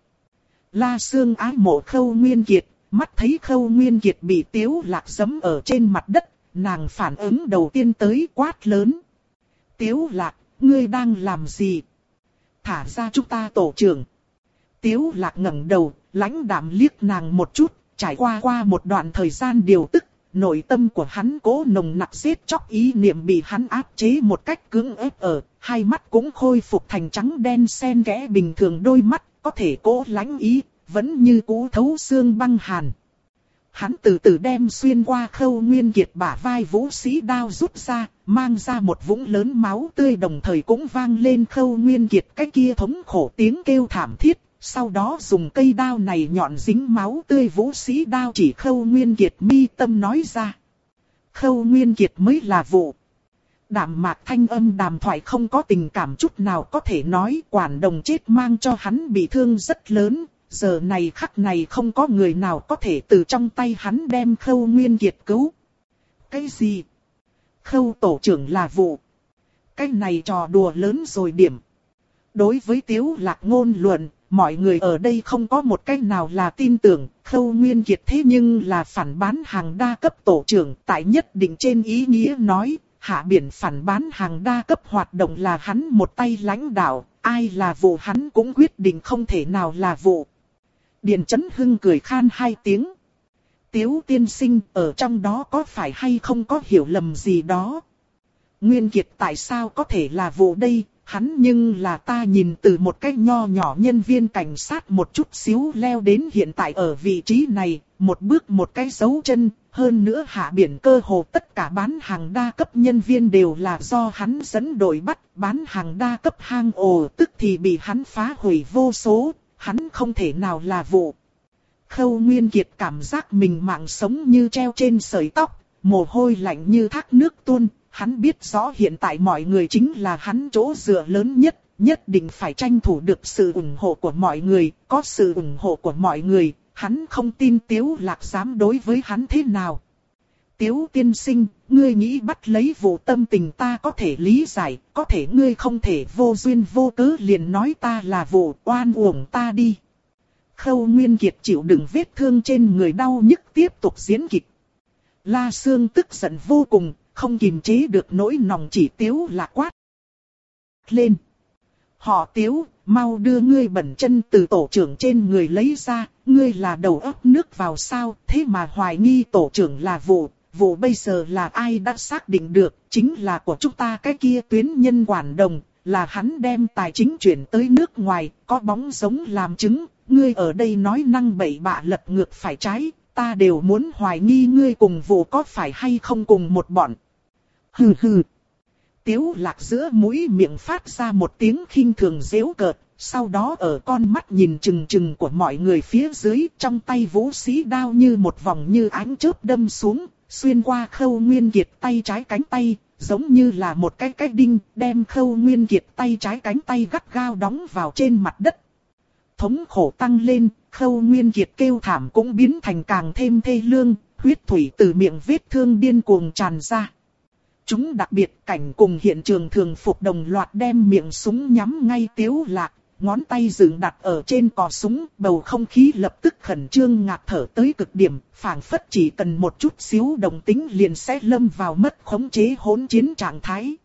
La Sương ái mộ khâu nguyên kiệt, mắt thấy khâu nguyên kiệt bị tiếu lạc giấm ở trên mặt đất, nàng phản ứng đầu tiên tới quát lớn. Tiếu lạc, ngươi đang làm gì? Thả ra chúng ta tổ trưởng. Tiếu lạc ngẩng đầu, lãnh đạm liếc nàng một chút, trải qua qua một đoạn thời gian điều tức, nội tâm của hắn cố nồng nặc giết chóc ý niệm bị hắn áp chế một cách cứng ép ở, hai mắt cũng khôi phục thành trắng đen xen kẽ bình thường đôi mắt, có thể cố lãnh ý, vẫn như cũ thấu xương băng hàn. Hắn từ từ đem xuyên qua khâu nguyên kiệt bả vai vũ sĩ đao rút ra, mang ra một vũng lớn máu tươi đồng thời cũng vang lên khâu nguyên kiệt cái kia thống khổ tiếng kêu thảm thiết. Sau đó dùng cây đao này nhọn dính máu tươi vũ sĩ đao chỉ khâu nguyên kiệt mi tâm nói ra. Khâu nguyên kiệt mới là vụ. Đàm mạc thanh âm đàm thoại không có tình cảm chút nào có thể nói quản đồng chết mang cho hắn bị thương rất lớn, giờ này khắc này không có người nào có thể từ trong tay hắn đem khâu nguyên kiệt cứu. Cái gì? Khâu tổ trưởng là vụ. Cái này trò đùa lớn rồi điểm. Đối với tiếu lạc ngôn luận, mọi người ở đây không có một cách nào là tin tưởng, khâu nguyên kiệt thế nhưng là phản bán hàng đa cấp tổ trưởng tại nhất định trên ý nghĩa nói, hạ biển phản bán hàng đa cấp hoạt động là hắn một tay lãnh đạo, ai là vụ hắn cũng quyết định không thể nào là vụ. Điền chấn hưng cười khan hai tiếng. Tiếu tiên sinh ở trong đó có phải hay không có hiểu lầm gì đó. Nguyên Kiệt tại sao có thể là vụ đây, hắn nhưng là ta nhìn từ một cái nho nhỏ nhân viên cảnh sát một chút xíu leo đến hiện tại ở vị trí này, một bước một cái dấu chân, hơn nữa hạ biển cơ hồ tất cả bán hàng đa cấp nhân viên đều là do hắn dẫn đội bắt, bán hàng đa cấp hang ồ tức thì bị hắn phá hủy vô số, hắn không thể nào là vụ. Khâu Nguyên Kiệt cảm giác mình mạng sống như treo trên sợi tóc, mồ hôi lạnh như thác nước tuôn, hắn biết rõ hiện tại mọi người chính là hắn chỗ dựa lớn nhất, nhất định phải tranh thủ được sự ủng hộ của mọi người, có sự ủng hộ của mọi người, hắn không tin Tiếu Lạc dám đối với hắn thế nào. Tiếu tiên sinh, ngươi nghĩ bắt lấy vụ tâm tình ta có thể lý giải, có thể ngươi không thể vô duyên vô cớ liền nói ta là vụ oan uổng ta đi. Khâu Nguyên Kiệt chịu đựng vết thương trên người đau nhức tiếp tục diễn kịch. La Sương tức giận vô cùng, không kìm chế được nỗi nòng chỉ tiếu là quát. Lên! Họ tiếu, mau đưa ngươi bẩn chân từ tổ trưởng trên người lấy ra, ngươi là đầu ấp nước vào sao, thế mà hoài nghi tổ trưởng là vụ, vụ bây giờ là ai đã xác định được, chính là của chúng ta. Cái kia tuyến nhân quản đồng, là hắn đem tài chính chuyển tới nước ngoài, có bóng giống làm chứng, ngươi ở đây nói năng bậy bạ lật ngược phải trái, ta đều muốn hoài nghi ngươi cùng vụ có phải hay không cùng một bọn. Hừ hừ. Tiếu lạc giữa mũi miệng phát ra một tiếng khinh thường dễu cợt, sau đó ở con mắt nhìn chừng chừng của mọi người phía dưới trong tay vũ sĩ đao như một vòng như ánh chớp đâm xuống, xuyên qua khâu nguyên kiệt tay trái cánh tay, giống như là một cái cái đinh đem khâu nguyên kiệt tay trái cánh tay gắt gao đóng vào trên mặt đất. Thống khổ tăng lên, khâu nguyên kiệt kêu thảm cũng biến thành càng thêm thê lương, huyết thủy từ miệng vết thương điên cuồng tràn ra. Chúng đặc biệt cảnh cùng hiện trường thường phục đồng loạt đem miệng súng nhắm ngay tiếu lạc, ngón tay dựng đặt ở trên cò súng, bầu không khí lập tức khẩn trương ngạt thở tới cực điểm, phảng phất chỉ cần một chút xíu đồng tính liền sẽ lâm vào mất khống chế hỗn chiến trạng thái.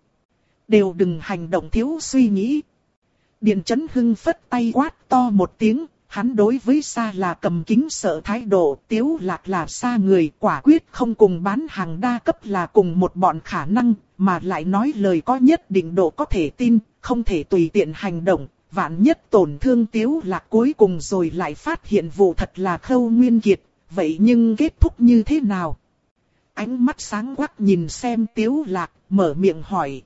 Đều đừng hành động thiếu suy nghĩ. Điện chấn hưng phất tay quát to một tiếng, hắn đối với xa là cầm kính sợ thái độ, tiếu lạc là xa người quả quyết không cùng bán hàng đa cấp là cùng một bọn khả năng, mà lại nói lời có nhất định độ có thể tin, không thể tùy tiện hành động, vạn nhất tổn thương tiếu lạc cuối cùng rồi lại phát hiện vụ thật là khâu nguyên kiệt, vậy nhưng kết thúc như thế nào? Ánh mắt sáng quắc nhìn xem tiếu lạc, mở miệng hỏi.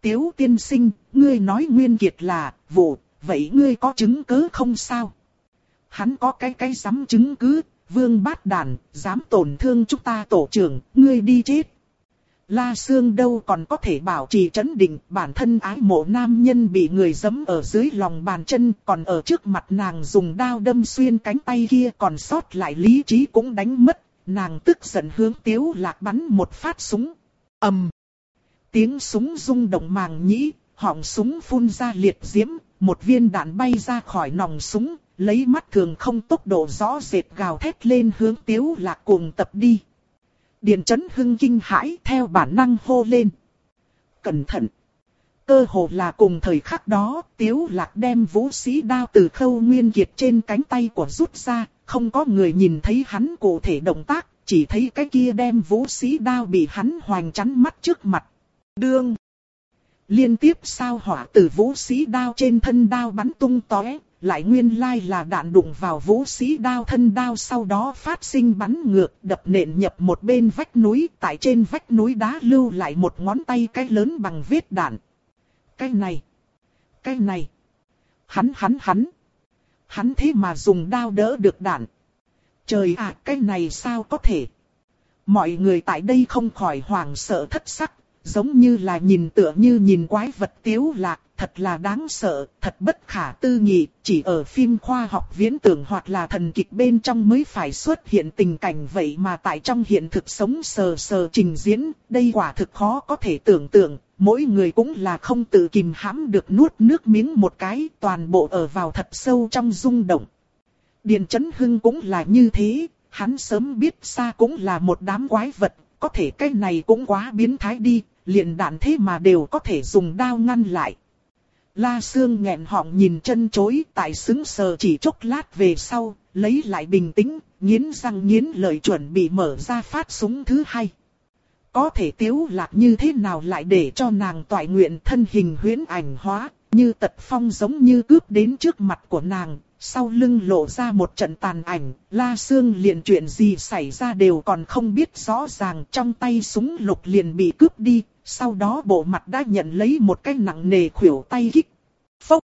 Tiếu tiên sinh, ngươi nói nguyên kiệt là, vụ, vậy ngươi có chứng cứ không sao? Hắn có cái cái dám chứng cứ, vương bát đàn, dám tổn thương chúng ta tổ trưởng, ngươi đi chết. La Sương đâu còn có thể bảo trì trấn định, bản thân ái mộ nam nhân bị người giẫm ở dưới lòng bàn chân, còn ở trước mặt nàng dùng đao đâm xuyên cánh tay kia còn sót lại lý trí cũng đánh mất, nàng tức giận hướng tiếu lạc bắn một phát súng. ầm, Tiếng súng rung động màng nhĩ, họng súng phun ra liệt diễm, một viên đạn bay ra khỏi nòng súng, lấy mắt thường không tốc độ rõ rệt gào thét lên hướng tiếu lạc cùng tập đi. Điền chấn hưng kinh hãi theo bản năng hô lên. Cẩn thận! Cơ hồ là cùng thời khắc đó, tiếu lạc đem vũ sĩ đao từ khâu nguyên kiệt trên cánh tay của rút ra, không có người nhìn thấy hắn cụ thể động tác, chỉ thấy cái kia đem vũ sĩ đao bị hắn hoành chắn mắt trước mặt. Đương! Liên tiếp sao hỏa từ vũ sĩ đao trên thân đao bắn tung tóe, lại nguyên lai là đạn đụng vào vũ sĩ đao thân đao sau đó phát sinh bắn ngược đập nện nhập một bên vách núi, tại trên vách núi đá lưu lại một ngón tay cái lớn bằng vết đạn. Cái này, cái này, hắn hắn hắn, hắn thế mà dùng đao đỡ được đạn. Trời ạ, cái này sao có thể? Mọi người tại đây không khỏi hoảng sợ thất sắc, giống như là nhìn tựa như nhìn quái vật tiếu lạc, thật là đáng sợ, thật bất khả tư nghị, chỉ ở phim khoa học viễn tưởng hoặc là thần kịch bên trong mới phải xuất hiện tình cảnh vậy mà tại trong hiện thực sống sờ sờ trình diễn, đây quả thực khó có thể tưởng tượng, mỗi người cũng là không tự kìm hãm được nuốt nước miếng một cái, toàn bộ ở vào thật sâu trong rung động. Điền Chấn Hưng cũng là như thế, hắn sớm biết xa cũng là một đám quái vật, có thể cái này cũng quá biến thái đi, liền đạn thế mà đều có thể dùng đao ngăn lại. La Sương nghẹn họng nhìn chân chối tại xứng sờ chỉ chốc lát về sau, lấy lại bình tĩnh, nghiến răng nghiến lợi chuẩn bị mở ra phát súng thứ hai. Có thể tiếu lạc như thế nào lại để cho nàng toại nguyện thân hình huyễn ảnh hóa, như tật phong giống như cướp đến trước mặt của nàng, sau lưng lộ ra một trận tàn ảnh, La Sương liền chuyện gì xảy ra đều còn không biết rõ ràng trong tay súng lục liền bị cướp đi, sau đó bộ mặt đã nhận lấy một cái nặng nề khuỷu tay kích. Phốc!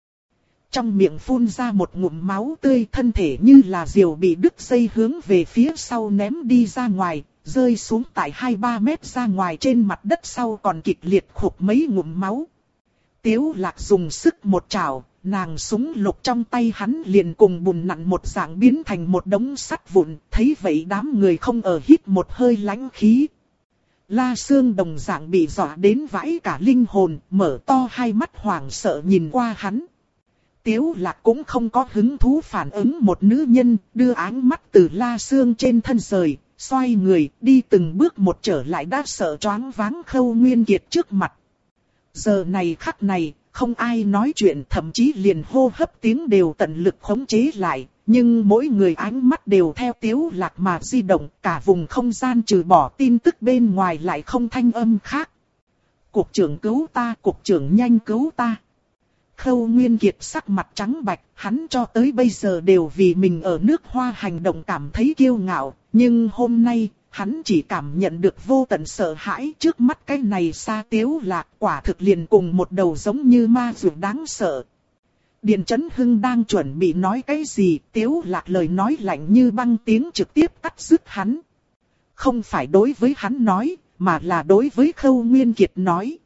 Trong miệng phun ra một ngụm máu tươi thân thể như là diều bị đứt dây hướng về phía sau ném đi ra ngoài, rơi xuống tại 2-3 mét ra ngoài trên mặt đất sau còn kịch liệt khục mấy ngụm máu. Tiếu lạc dùng sức một chảo, nàng súng lục trong tay hắn liền cùng bùn nặn một dạng biến thành một đống sắt vụn, thấy vậy đám người không ở hít một hơi lánh khí, La Sương đồng dạng bị dọa đến vãi cả linh hồn, mở to hai mắt hoảng sợ nhìn qua hắn. Tiếu lạc cũng không có hứng thú phản ứng một nữ nhân, đưa ánh mắt từ La Sương trên thân rời, xoay người, đi từng bước một trở lại đã sợ choáng váng khâu nguyên kiệt trước mặt. Giờ này khắc này, không ai nói chuyện thậm chí liền hô hấp tiếng đều tận lực khống chế lại, nhưng mỗi người ánh mắt đều theo tiếu lạc mà di động, cả vùng không gian trừ bỏ tin tức bên ngoài lại không thanh âm khác. Cục trưởng cứu ta, cục trưởng nhanh cứu ta. Khâu Nguyên Kiệt sắc mặt trắng bạch, hắn cho tới bây giờ đều vì mình ở nước hoa hành động cảm thấy kiêu ngạo, nhưng hôm nay, hắn chỉ cảm nhận được vô tận sợ hãi trước mắt cái này xa tiếu lạc quả thực liền cùng một đầu giống như ma dù đáng sợ. Điền Chấn Hưng đang chuẩn bị nói cái gì, tiếu lạc lời nói lạnh như băng tiếng trực tiếp cắt dứt hắn. Không phải đối với hắn nói, mà là đối với Khâu Nguyên Kiệt nói.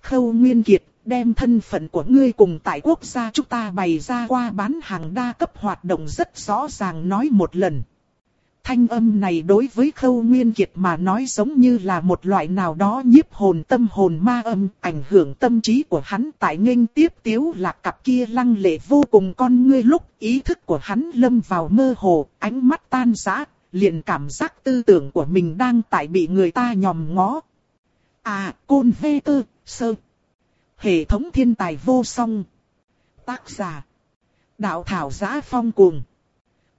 Khâu Nguyên Kiệt, đem thân phận của ngươi cùng tại quốc gia chúng ta bày ra qua bán hàng đa cấp hoạt động rất rõ ràng nói một lần. Thanh âm này đối với khâu nguyên kiệt mà nói giống như là một loại nào đó nhiếp hồn tâm hồn ma âm, ảnh hưởng tâm trí của hắn tại nghênh tiếp tiếu là cặp kia lăng lệ vô cùng con ngươi lúc ý thức của hắn lâm vào mơ hồ, ánh mắt tan rã, liền cảm giác tư tưởng của mình đang tại bị người ta nhòm ngó. À, côn vê tơ, sơ. Hệ thống thiên tài vô song. Tác giả. Đạo thảo giá phong cuồng.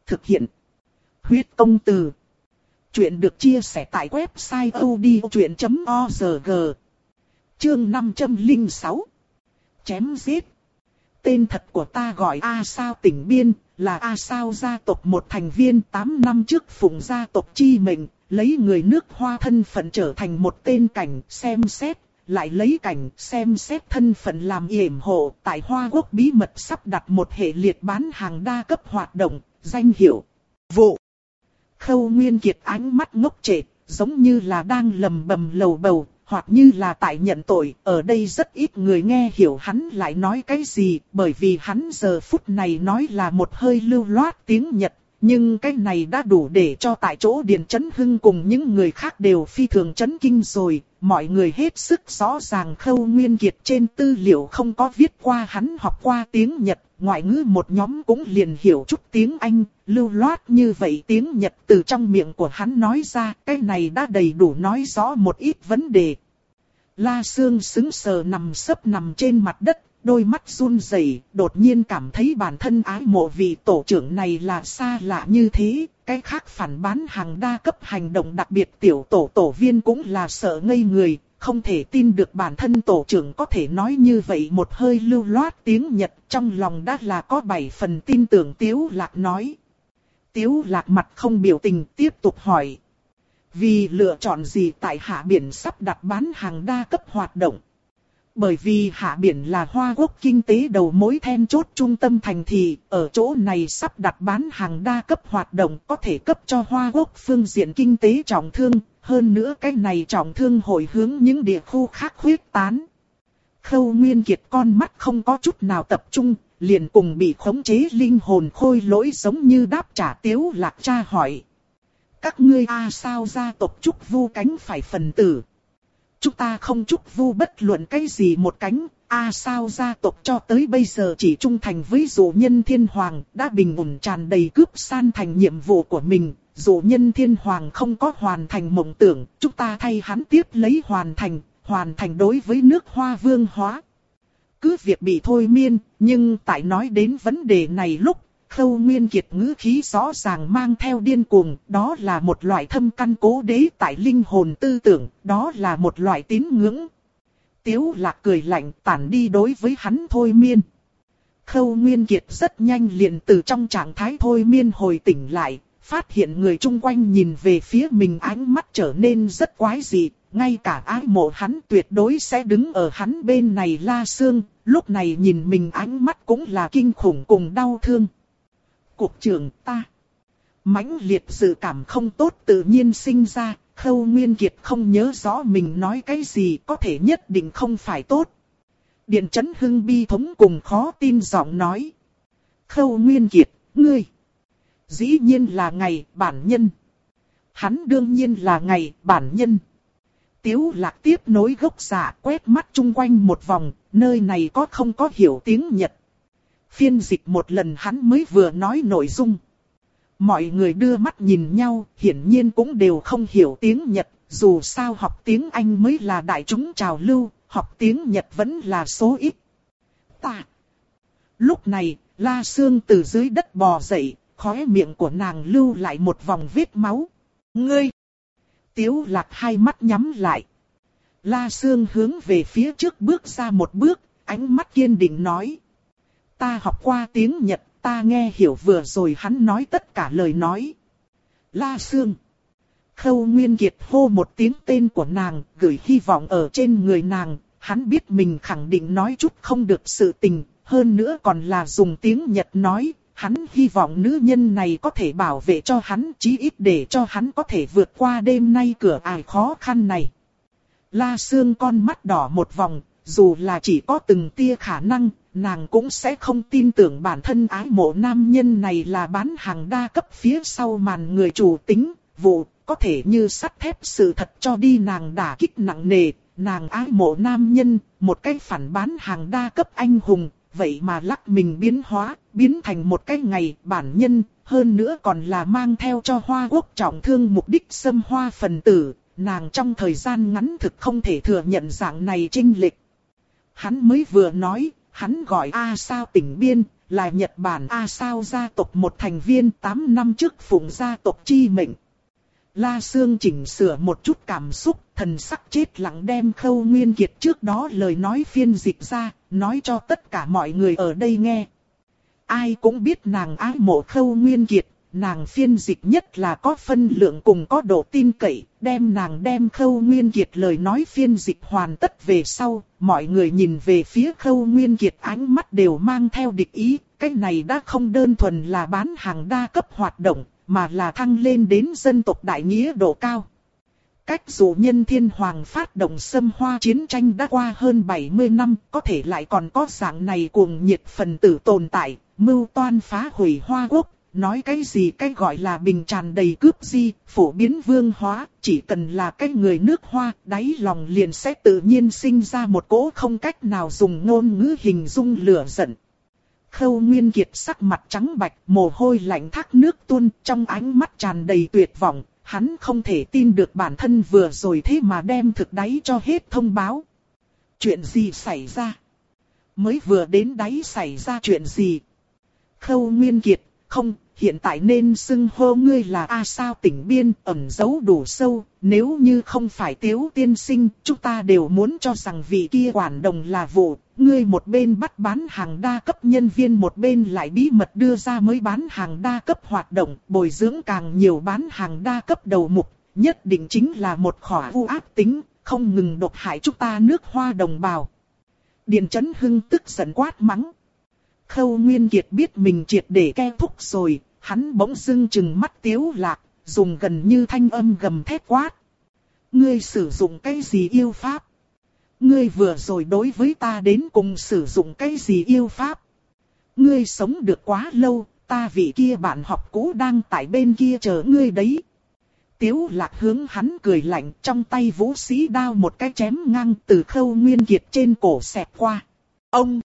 Thực hiện. Huyết công từ. Chuyện được chia sẻ tại website odchuyện.org. Chương 506. Chém giết. Tên thật của ta gọi A Sao tỉnh Biên, là A Sao gia tộc một thành viên 8 năm trước phụng gia tộc chi mệnh, lấy người nước hoa thân phận trở thành một tên cảnh xem xét, lại lấy cảnh xem xét thân phận làm yểm hộ tại Hoa Quốc bí mật sắp đặt một hệ liệt bán hàng đa cấp hoạt động, danh hiệu, vụ. Khâu Nguyên Kiệt ánh mắt ngốc trệ, giống như là đang lầm bầm lầu bầu, hoặc như là tại nhận tội, ở đây rất ít người nghe hiểu hắn lại nói cái gì, bởi vì hắn giờ phút này nói là một hơi lưu loát tiếng Nhật, nhưng cái này đã đủ để cho tại chỗ Điền Chấn Hưng cùng những người khác đều phi thường chấn kinh rồi, mọi người hết sức rõ ràng khâu nguyên kiệt trên tư liệu không có viết qua hắn học qua tiếng Nhật, ngoại ngữ một nhóm cũng liền hiểu chút tiếng Anh, lưu loát như vậy tiếng Nhật từ trong miệng của hắn nói ra, cái này đã đầy đủ nói rõ một ít vấn đề. La Sương xứng sờ nằm sấp nằm trên mặt đất, đôi mắt run rẩy, đột nhiên cảm thấy bản thân ái mộ vị tổ trưởng này là xa lạ như thế, cái khác phản bán hàng đa cấp hành động đặc biệt tiểu tổ tổ viên cũng là sợ ngây người, không thể tin được bản thân tổ trưởng có thể nói như vậy một hơi lưu loát tiếng Nhật trong lòng đã là có bảy phần tin tưởng Tiếu Lạc nói. Tiếu Lạc mặt không biểu tình tiếp tục hỏi. Vì lựa chọn gì tại hạ biển sắp đặt bán hàng đa cấp hoạt động? Bởi vì hạ biển là hoa quốc kinh tế đầu mối then chốt trung tâm thành thị, ở chỗ này sắp đặt bán hàng đa cấp hoạt động có thể cấp cho hoa quốc phương diện kinh tế trọng thương, hơn nữa cái này trọng thương hồi hướng những địa khu khác khuyết tán. Khâu Nguyên Kiệt con mắt không có chút nào tập trung, liền cùng bị khống chế linh hồn khôi lỗi giống như đáp trả tiếu lạc cha hỏi. Các ngươi a sao gia tộc trúc vu cánh phải phần tử. Chúng ta không chúc vu bất luận cái gì một cánh, a sao gia tộc cho tới bây giờ chỉ trung thành với dụ nhân thiên hoàng, đã bình ổn tràn đầy cướp san thành nhiệm vụ của mình dù nhân thiên hoàng không có hoàn thành mộng tưởng, chúng ta thay hắn tiếp lấy hoàn thành, hoàn thành đối với nước hoa vương hóa. Cứ việc bị thôi miên, nhưng tại nói đến vấn đề này lúc Khâu Nguyên Kiệt ngữ khí rõ ràng mang theo điên cuồng, đó là một loại thâm căn cố đế tại linh hồn tư tưởng, đó là một loại tín ngưỡng. Tiếu lạc cười lạnh tản đi đối với hắn thôi miên. Khâu Nguyên Kiệt rất nhanh liền từ trong trạng thái thôi miên hồi tỉnh lại, phát hiện người chung quanh nhìn về phía mình ánh mắt trở nên rất quái dị, ngay cả ái mộ hắn tuyệt đối sẽ đứng ở hắn bên này la xương, lúc này nhìn mình ánh mắt cũng là kinh khủng cùng đau thương cục trưởng ta. mãnh liệt sự cảm không tốt tự nhiên sinh ra, khâu nguyên kiệt không nhớ rõ mình nói cái gì có thể nhất định không phải tốt. Điện chấn hưng bi thống cùng khó tin giọng nói. Khâu nguyên kiệt, ngươi. Dĩ nhiên là ngày bản nhân. Hắn đương nhiên là ngày bản nhân. Tiếu lạc tiếp nối gốc giả quét mắt chung quanh một vòng, nơi này có không có hiểu tiếng Nhật. Phiên dịch một lần hắn mới vừa nói nội dung. Mọi người đưa mắt nhìn nhau, hiển nhiên cũng đều không hiểu tiếng Nhật, dù sao học tiếng Anh mới là đại chúng trào lưu, học tiếng Nhật vẫn là số ít. Ta. Lúc này, La Sương từ dưới đất bò dậy, khóe miệng của nàng lưu lại một vòng vết máu. Ngươi! Tiếu lạc hai mắt nhắm lại. La Sương hướng về phía trước bước ra một bước, ánh mắt kiên định nói. Ta học qua tiếng Nhật, ta nghe hiểu vừa rồi hắn nói tất cả lời nói. La Sương! Khâu Nguyên Kiệt hô một tiếng tên của nàng, gửi hy vọng ở trên người nàng, hắn biết mình khẳng định nói chút không được sự tình, hơn nữa còn là dùng tiếng Nhật nói, hắn hy vọng nữ nhân này có thể bảo vệ cho hắn chí ít để cho hắn có thể vượt qua đêm nay cửa ải khó khăn này. La Sương con mắt đỏ một vòng, dù là chỉ có từng tia khả năng, nàng cũng sẽ không tin tưởng bản thân ái mộ nam nhân này là bán hàng đa cấp phía sau màn người chủ tính, vụ, có thể như sắt thép sự thật cho đi nàng đả kích nặng nề, nàng ái mộ nam nhân, một cái phản bán hàng đa cấp anh hùng, vậy mà lắc mình biến hóa, biến thành một cái ngày bản nhân, hơn nữa còn là mang theo cho hoa quốc trọng thương mục đích xâm hoa phần tử, nàng trong thời gian ngắn thực không thể thừa nhận dạng này trinh lịch. Hắn mới vừa nói, hắn gọi A sao tỉnh biên, là Nhật Bản A sao gia tộc một thành viên 8 năm trước phụng gia tộc chi mệnh. La Sương chỉnh sửa một chút cảm xúc, thần sắc chết lặng đem khâu nguyên kiệt trước đó lời nói phiên dịch ra, nói cho tất cả mọi người ở đây nghe. Ai cũng biết nàng ái mộ khâu nguyên kiệt, nàng phiên dịch nhất là có phân lượng cùng có độ tin cậy, đem nàng đem khâu nguyên kiệt lời nói phiên dịch hoàn tất về sau, mọi người nhìn về phía khâu nguyên kiệt ánh mắt đều mang theo địch ý, cái này đã không đơn thuần là bán hàng đa cấp hoạt động, mà là thăng lên đến dân tộc đại nghĩa độ cao. Cách dù nhân thiên hoàng phát động xâm hoa chiến tranh đã qua hơn 70 năm, có thể lại còn có dạng này cuồng nhiệt phần tử tồn tại, mưu toan phá hủy hoa quốc, nói cái gì cái gọi là bình tràn đầy cướp di, phổ biến vương hóa, chỉ cần là cái người nước hoa, đáy lòng liền sẽ tự nhiên sinh ra một cỗ không cách nào dùng ngôn ngữ hình dung lửa giận. Khâu Nguyên Kiệt sắc mặt trắng bạch, mồ hôi lạnh thác nước tuôn, trong ánh mắt tràn đầy tuyệt vọng, hắn không thể tin được bản thân vừa rồi thế mà đem thực đáy cho hết thông báo. Chuyện gì xảy ra? Mới vừa đến đáy xảy ra chuyện gì? Khâu Nguyên Kiệt, không, hiện tại nên xưng hô ngươi là A sao tỉnh biên, ẩn giấu đủ sâu, nếu như không phải tiếu tiên sinh, chúng ta đều muốn cho rằng vị kia quản đồng là vụ, ngươi một bên bắt bán hàng đa cấp nhân viên một bên lại bí mật đưa ra mới bán hàng đa cấp hoạt động, bồi dưỡng càng nhiều bán hàng đa cấp đầu mục, nhất định chính là một khỏa vu áp tính, không ngừng độc hại chúng ta nước hoa đồng bào. Điện chấn hưng tức giận quát mắng. Khâu Nguyên Kiệt biết mình triệt để ke thúc rồi, hắn bỗng dưng chừng mắt tiếu lạc, dùng gần như thanh âm gầm thét quát. Ngươi sử dụng cái gì yêu pháp? Ngươi vừa rồi đối với ta đến cùng sử dụng cái gì yêu pháp? Ngươi sống được quá lâu, ta vị kia bạn học cũ đang tại bên kia chờ ngươi đấy. Tiếu lạc hướng hắn cười lạnh trong tay vũ sĩ đao một cái chém ngang từ khâu nguyên kiệt trên cổ xẹp qua. Ông!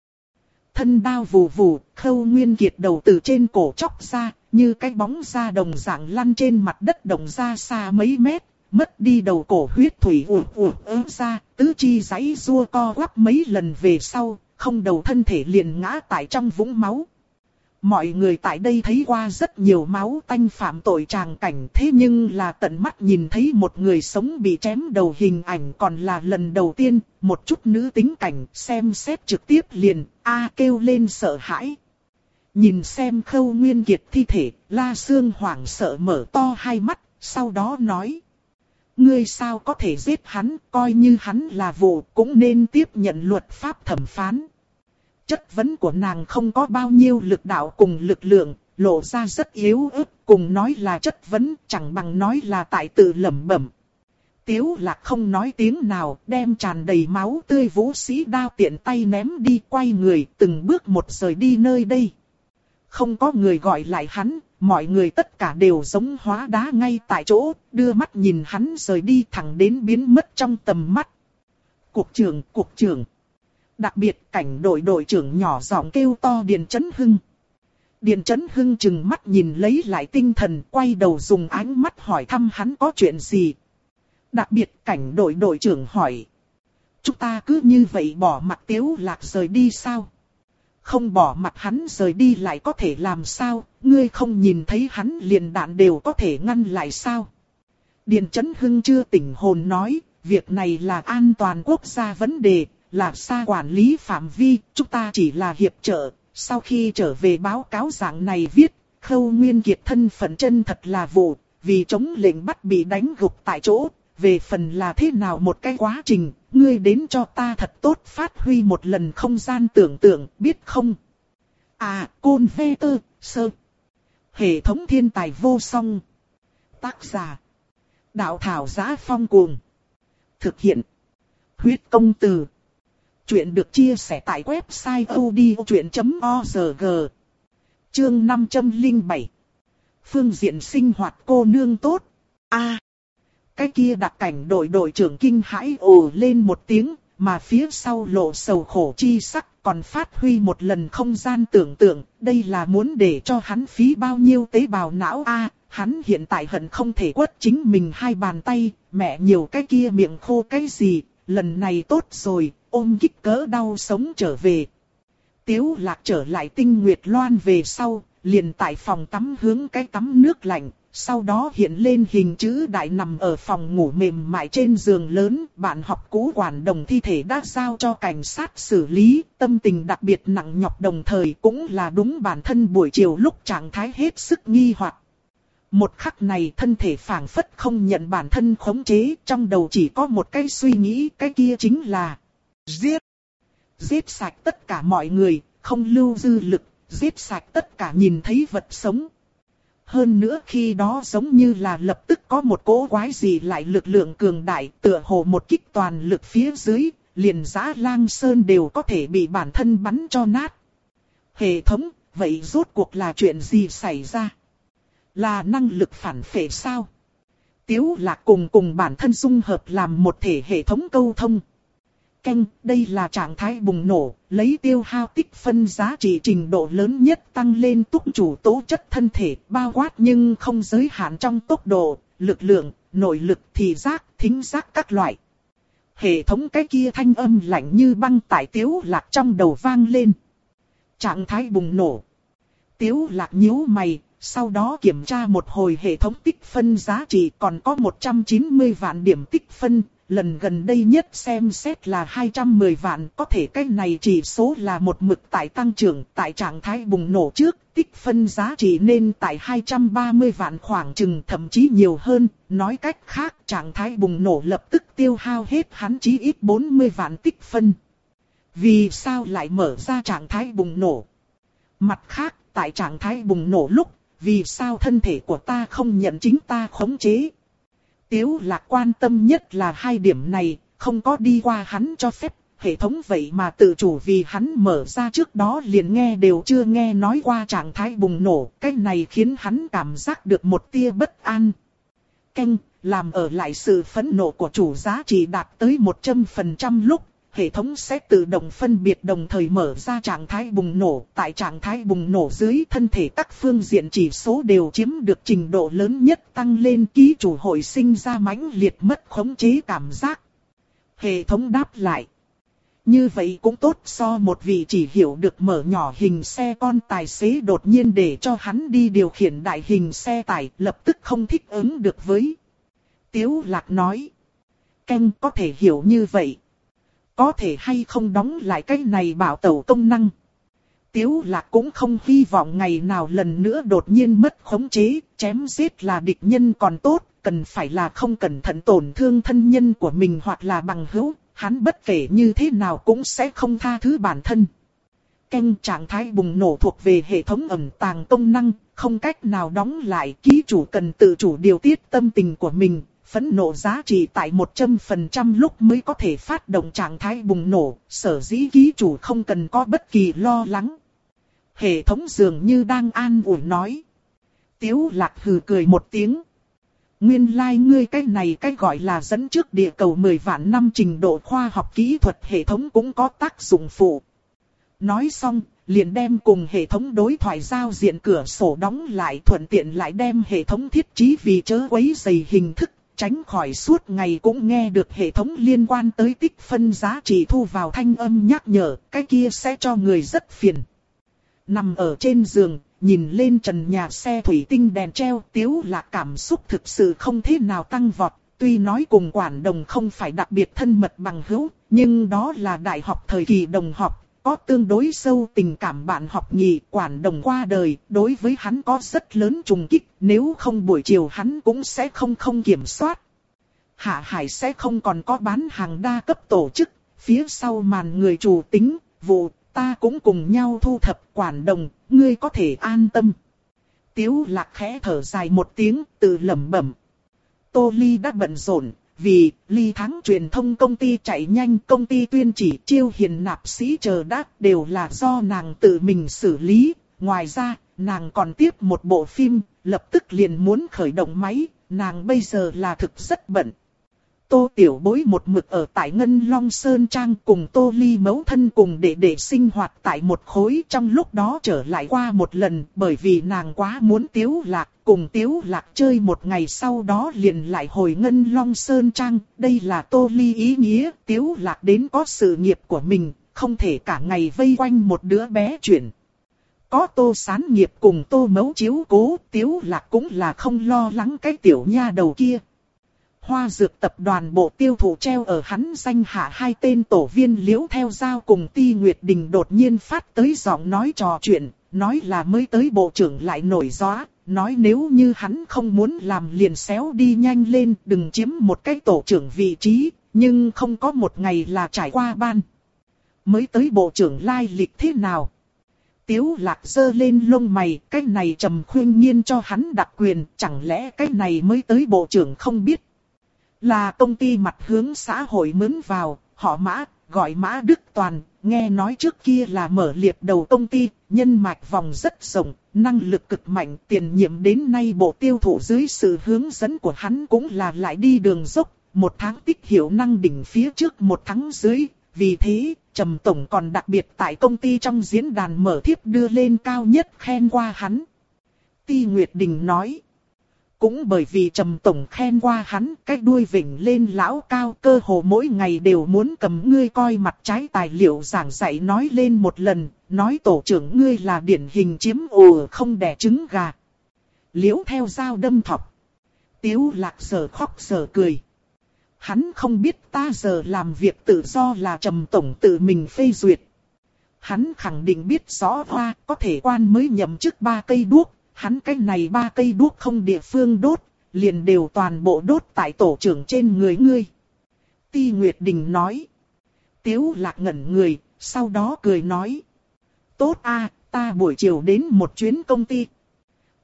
Thân đao vù vù, khâu nguyên kiệt đầu từ trên cổ chóc ra, như cái bóng da đồng dạng lăn trên mặt đất đồng ra xa mấy mét, mất đi đầu cổ huyết thủy ủ ủ ớ ra, tứ chi giấy rua co quắp mấy lần về sau, không đầu thân thể liền ngã tại trong vũng máu. Mọi người tại đây thấy qua rất nhiều máu tanh phạm tội tràng cảnh thế nhưng là tận mắt nhìn thấy một người sống bị chém đầu hình ảnh còn là lần đầu tiên, một chút nữ tính cảnh xem xét trực tiếp liền, a kêu lên sợ hãi. Nhìn xem khâu nguyên kiệt thi thể, la xương hoảng sợ mở to hai mắt, sau đó nói. Ngươi sao có thể giết hắn, coi như hắn là vụ, cũng nên tiếp nhận luật pháp thẩm phán. Chất vấn của nàng không có bao nhiêu lực đạo cùng lực lượng, lộ ra rất yếu ớt, cùng nói là chất vấn, chẳng bằng nói là tại tự lẩm bẩm. Tiếu lạc không nói tiếng nào, đem tràn đầy máu tươi vũ sĩ đao tiện tay ném đi quay người, từng bước một rời đi nơi đây. không có người gọi lại hắn, mọi người tất cả đều giống hóa đá ngay tại chỗ, đưa mắt nhìn hắn rời đi thẳng đến biến mất trong tầm mắt. Cục trưởng, cục trưởng. Đặc biệt cảnh đội đội trưởng nhỏ giọng kêu to Điền Chấn Hưng. Điền Chấn Hưng chừng mắt nhìn lấy lại tinh thần, quay đầu dùng ánh mắt hỏi thăm hắn có chuyện gì. Đặc biệt cảnh đội đội trưởng hỏi. Chúng ta cứ như vậy bỏ mặt tiếu lạc rời đi sao? Không bỏ mặt hắn rời đi lại có thể làm sao, ngươi không nhìn thấy hắn liền đạn đều có thể ngăn lại sao? Điền Chấn Hưng chưa tỉnh hồn nói, việc này là an toàn quốc gia vấn đề, là xa quản lý phạm vi, chúng ta chỉ là hiệp trợ. Sau khi trở về báo cáo dạng này viết, khâu nguyên kiệt thân phận chân thật là vụ, vì chống lệnh bắt bị đánh gục tại chỗ, về phần là thế nào một cái quá trình, ngươi đến cho ta thật tốt phát huy một lần không gian tưởng tượng, biết không? À, Côn Vê Tơ, Sơ. Hệ thống thiên tài vô song. Tác giả. Đạo thảo giá phong cuồng. Thực hiện. Huyết công từ. Chuyện được chia sẻ tại website odchuyện.org. Chương 507. Phương diện sinh hoạt cô nương tốt. A. Cái kia đặc cảnh đội đội trưởng kinh hãi ồ lên một tiếng, mà phía sau lộ sầu khổ chi sắc còn phát huy một lần không gian tưởng tượng, đây là muốn để cho hắn phí bao nhiêu tế bào não a hắn hiện tại hận không thể quất chính mình hai bàn tay, mẹ nhiều cái kia miệng khô cái gì, lần này tốt rồi, ôm kích cỡ đau sống trở về. Tiếu lạc trở lại tinh nguyệt loan về sau, liền tại phòng tắm hướng cái tắm nước lạnh, sau đó hiện lên hình chữ đại nằm ở phòng ngủ mềm mại trên giường lớn, bạn học cũ quản đồng thi thể đã giao cho cảnh sát xử lý, tâm tình đặc biệt nặng nhọc đồng thời cũng là đúng bản thân buổi chiều lúc trạng thái hết sức nghi hoặc. Một khắc này thân thể phảng phất không nhận bản thân khống chế, trong đầu chỉ có một cái suy nghĩ, cái kia chính là giết. Giết sạch tất cả mọi người, không lưu dư lực, giết sạch tất cả nhìn thấy vật sống. Hơn nữa khi đó giống như là lập tức có một cỗ quái gì lại lực lượng cường đại tựa hồ một kích toàn lực phía dưới, liền giã lang sơn đều có thể bị bản thân bắn cho nát. Hệ thống, vậy rốt cuộc là chuyện gì xảy ra? Là năng lực phản phệ sao? Tiếu là cùng cùng bản thân dung hợp làm một thể hệ thống câu thông canh, đây là trạng thái bùng nổ, lấy tiêu hao tích phân giá trị trình độ lớn nhất tăng lên túc chủ tố chất thân thể, bao quát nhưng không giới hạn trong tốc độ, lực lượng, nội lực, thì giác, thính giác các loại. Hệ thống cái kia thanh âm lạnh như băng tại tiếu lạc trong đầu vang lên. Trạng thái bùng nổ. Tiếu lạc nhíu mày, sau đó kiểm tra một hồi hệ thống tích phân giá trị còn có 190 vạn điểm tích phân, lần gần đây nhất xem xét là 210 vạn, có thể cái này chỉ số là một mực tại tăng trưởng, tại trạng thái bùng nổ trước, tích phân giá trị nên tại 230 vạn khoảng chừng thậm chí nhiều hơn, nói cách khác trạng thái bùng nổ lập tức tiêu hao hết hắn chí ít 40 vạn tích phân. Vì sao lại mở ra trạng thái bùng nổ? Mặt khác, tại trạng thái bùng nổ lúc, vì sao thân thể của ta không nhận chính ta khống chế? Tiếu lạc quan tâm nhất là hai điểm này, không có đi qua hắn cho phép, hệ thống vậy mà tự chủ vì hắn mở ra trước đó liền nghe đều chưa nghe nói qua trạng thái bùng nổ, cái này khiến hắn cảm giác được một tia bất an. Canh, làm ở lại sự phẫn nộ của chủ giá trị đạt tới 100% lúc, hệ thống sẽ tự động phân biệt đồng thời mở ra trạng thái bùng nổ. Tại trạng thái bùng nổ dưới thân thể các phương diện chỉ số đều chiếm được trình độ lớn nhất tăng lên ký chủ hội sinh ra mãnh liệt mất khống chế cảm giác. Hệ thống đáp lại. Như vậy cũng tốt so một vị chỉ hiểu được mở nhỏ hình xe con tài xế đột nhiên để cho hắn đi điều khiển đại hình xe tải lập tức không thích ứng được với. Tiếu lạc nói. Canh có thể hiểu như vậy, có thể hay không đóng lại cái này bảo tẩu công năng. Tiếu lạc cũng không hy vọng ngày nào lần nữa đột nhiên mất khống chế, chém giết là địch nhân còn tốt, cần phải là không cẩn thận tổn thương thân nhân của mình hoặc là bằng hữu, hắn bất kể như thế nào cũng sẽ không tha thứ bản thân. Canh trạng thái bùng nổ thuộc về hệ thống ẩn tàng công năng, không cách nào đóng lại, ký chủ cần tự chủ điều tiết tâm tình của mình, phẫn nộ giá trị tại 100% lúc mới có thể phát động trạng thái bùng nổ, sở dĩ ký chủ không cần có bất kỳ lo lắng. hệ thống dường như đang an ủi nói. Tiếu lạc hừ cười một tiếng. Nguyên lai like ngươi cái này cái gọi là dẫn trước địa cầu 10 vạn năm trình độ khoa học kỹ thuật hệ thống cũng có tác dụng phụ. Nói xong, liền đem cùng hệ thống đối thoại giao diện cửa sổ đóng lại thuận tiện lại đem hệ thống thiết trí vì chớ quấy dày hình thức, tránh khỏi suốt ngày cũng nghe được hệ thống liên quan tới tích phân giá trị thu vào thanh âm nhắc nhở, cái kia sẽ cho người rất phiền. Nằm ở trên giường, nhìn lên trần nhà xe thủy tinh đèn treo tiếu là cảm xúc thực sự không thế nào tăng vọt. Tuy nói cùng quản đồng không phải đặc biệt thân mật bằng hữu, nhưng đó là đại học thời kỳ đồng học, có tương đối sâu tình cảm bạn học nhì quản đồng qua đời, đối với hắn có rất lớn trùng kích, nếu không buổi chiều hắn cũng sẽ không không kiểm soát. Hạ Hải sẽ không còn có bán hàng đa cấp tổ chức, phía sau màn người chủ tính, vụ, ta cũng cùng nhau thu thập quản đồng, ngươi có thể an tâm. Tiếu lạc khẽ thở dài một tiếng, tự lẩm bẩm. Tô Ly đã bận rộn, vì ly thắng truyền thông công ty chạy nhanh công ty tuyên chỉ chiêu hiền nạp sĩ chờ đắc đều là do nàng tự mình xử lý. Ngoài ra, nàng còn tiếp một bộ phim, lập tức liền muốn khởi động máy, nàng bây giờ là thực rất bận. Tô Tiểu Bối một mực ở tại Ngân Long Sơn Trang cùng Tô Ly mấu thân cùng để để sinh hoạt tại một khối trong lúc đó trở lại qua một lần bởi vì nàng quá muốn Tiếu Lạc cùng Tiếu Lạc chơi một ngày sau đó liền lại hồi Ngân Long Sơn Trang. Đây là Tô Ly ý nghĩa Tiếu Lạc đến có sự nghiệp của mình, không thể cả ngày vây quanh một đứa bé chuyển. Có tô sán nghiệp cùng tô mấu chiếu cố, tiếu lạc cũng là không lo lắng cái tiểu nha đầu kia. Hoa dược tập đoàn bộ tiêu thụ treo ở hắn danh hạ hai tên tổ viên liễu theo giao cùng Ti Nguyệt Đình đột nhiên phát tới giọng nói trò chuyện, nói là mới tới bộ trưởng lại nổi gió, nói nếu như hắn không muốn làm liền xéo đi nhanh lên đừng chiếm một cái tổ trưởng vị trí, nhưng không có một ngày là trải qua ban. Mới tới bộ trưởng lai lịch thế nào? Tiếu lạc dơ lên lông mày, cái này trầm khuyên nhiên cho hắn đặc quyền, chẳng lẽ cái này mới tới bộ trưởng không biết là công ty mặt hướng xã hội mướn vào, họ mã, gọi mã Đức Toàn, nghe nói trước kia là mở liệt đầu công ty, nhân mạch vòng rất rộng, năng lực cực mạnh, tiền nhiệm đến nay bộ tiêu thụ dưới sự hướng dẫn của hắn cũng là lại đi đường dốc, một tháng tích hiệu năng đỉnh phía trước một tháng dưới, vì thế, Trầm Tổng còn đặc biệt tại công ty trong diễn đàn mở thiếp đưa lên cao nhất khen qua hắn. Ti Nguyệt Đình nói. Cũng bởi vì trầm tổng khen qua hắn cái đuôi vỉnh lên lão cao cơ hồ mỗi ngày đều muốn cầm ngươi coi mặt trái tài liệu giảng dạy nói lên một lần, nói tổ trưởng ngươi là điển hình chiếm ồ không đẻ trứng gà. Liễu theo dao đâm thọc. Tiếu lạc sờ khóc sờ cười. Hắn không biết ta giờ làm việc tự do là trầm tổng tự mình phê duyệt. Hắn khẳng định biết rõ hoa có thể quan mới nhậm chức ba cây đuốc, hắn cái này ba cây đuốc không địa phương đốt, liền đều toàn bộ đốt tại tổ trưởng trên người ngươi. Ti Nguyệt Đình nói. Tiếu lạc ngẩn người, sau đó cười nói. Tốt a, ta buổi chiều đến một chuyến công ty.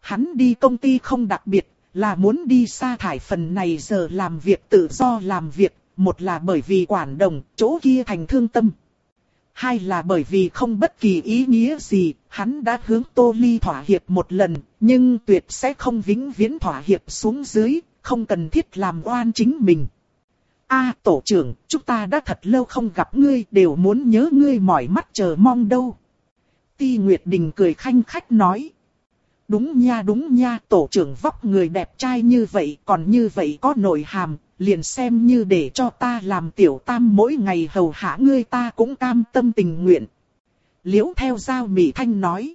Hắn đi công ty không đặc biệt, là muốn đi sa thải phần này giờ làm việc tự do làm việc, một là bởi vì quản đồng, chỗ kia thành thương tâm hai là bởi vì không bất kỳ ý nghĩa gì, hắn đã hướng Tô Ly thỏa hiệp một lần, nhưng tuyệt sẽ không vĩnh viễn thỏa hiệp xuống dưới, không cần thiết làm oan chính mình. A tổ trưởng, chúng ta đã thật lâu không gặp ngươi, đều muốn nhớ ngươi mỏi mắt chờ mong đâu. Ti Nguyệt Đình cười khanh khách nói. Đúng nha đúng nha, tổ trưởng vóc người đẹp trai như vậy, còn như vậy có nội hàm, liền xem như để cho ta làm tiểu tam mỗi ngày hầu hạ ngươi ta cũng cam tâm tình nguyện. Liễu theo giao Mỹ Thanh nói.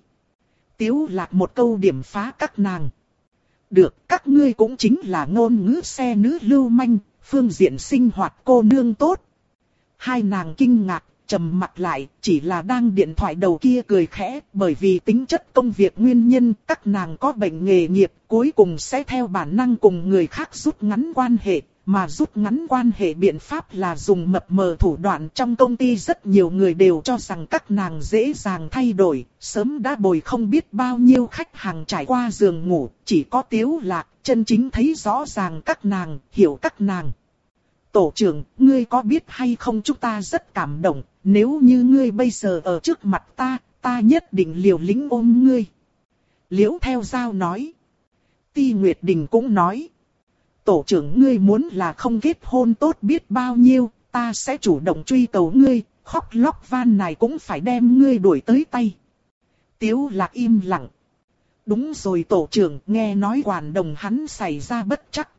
Tiếu lạc một câu điểm phá các nàng. Được, các ngươi cũng chính là ngôn ngữ xe nữ lưu manh, phương diện sinh hoạt cô nương tốt. Hai nàng kinh ngạc, trầm mặt lại, chỉ là đang điện thoại đầu kia cười khẽ, bởi vì tính chất công việc nguyên nhân, các nàng có bệnh nghề nghiệp, cuối cùng sẽ theo bản năng cùng người khác rút ngắn quan hệ, mà rút ngắn quan hệ biện pháp là dùng mập mờ thủ đoạn trong công ty rất nhiều người đều cho rằng các nàng dễ dàng thay đổi, sớm đã bồi không biết bao nhiêu khách hàng trải qua giường ngủ, chỉ có tiếu lạc, chân chính thấy rõ ràng các nàng, hiểu các nàng. Tổ trưởng, ngươi có biết hay không chúng ta rất cảm động, nếu như ngươi bây giờ ở trước mặt ta, ta nhất định liều lĩnh ôm ngươi. Liễu theo giao nói. Ti Nguyệt Đình cũng nói. Tổ trưởng ngươi muốn là không kết hôn tốt biết bao nhiêu, ta sẽ chủ động truy cầu ngươi, khóc lóc van này cũng phải đem ngươi đuổi tới tay. Tiếu lạc im lặng. Đúng rồi tổ trưởng nghe nói quản đồng hắn xảy ra bất chắc.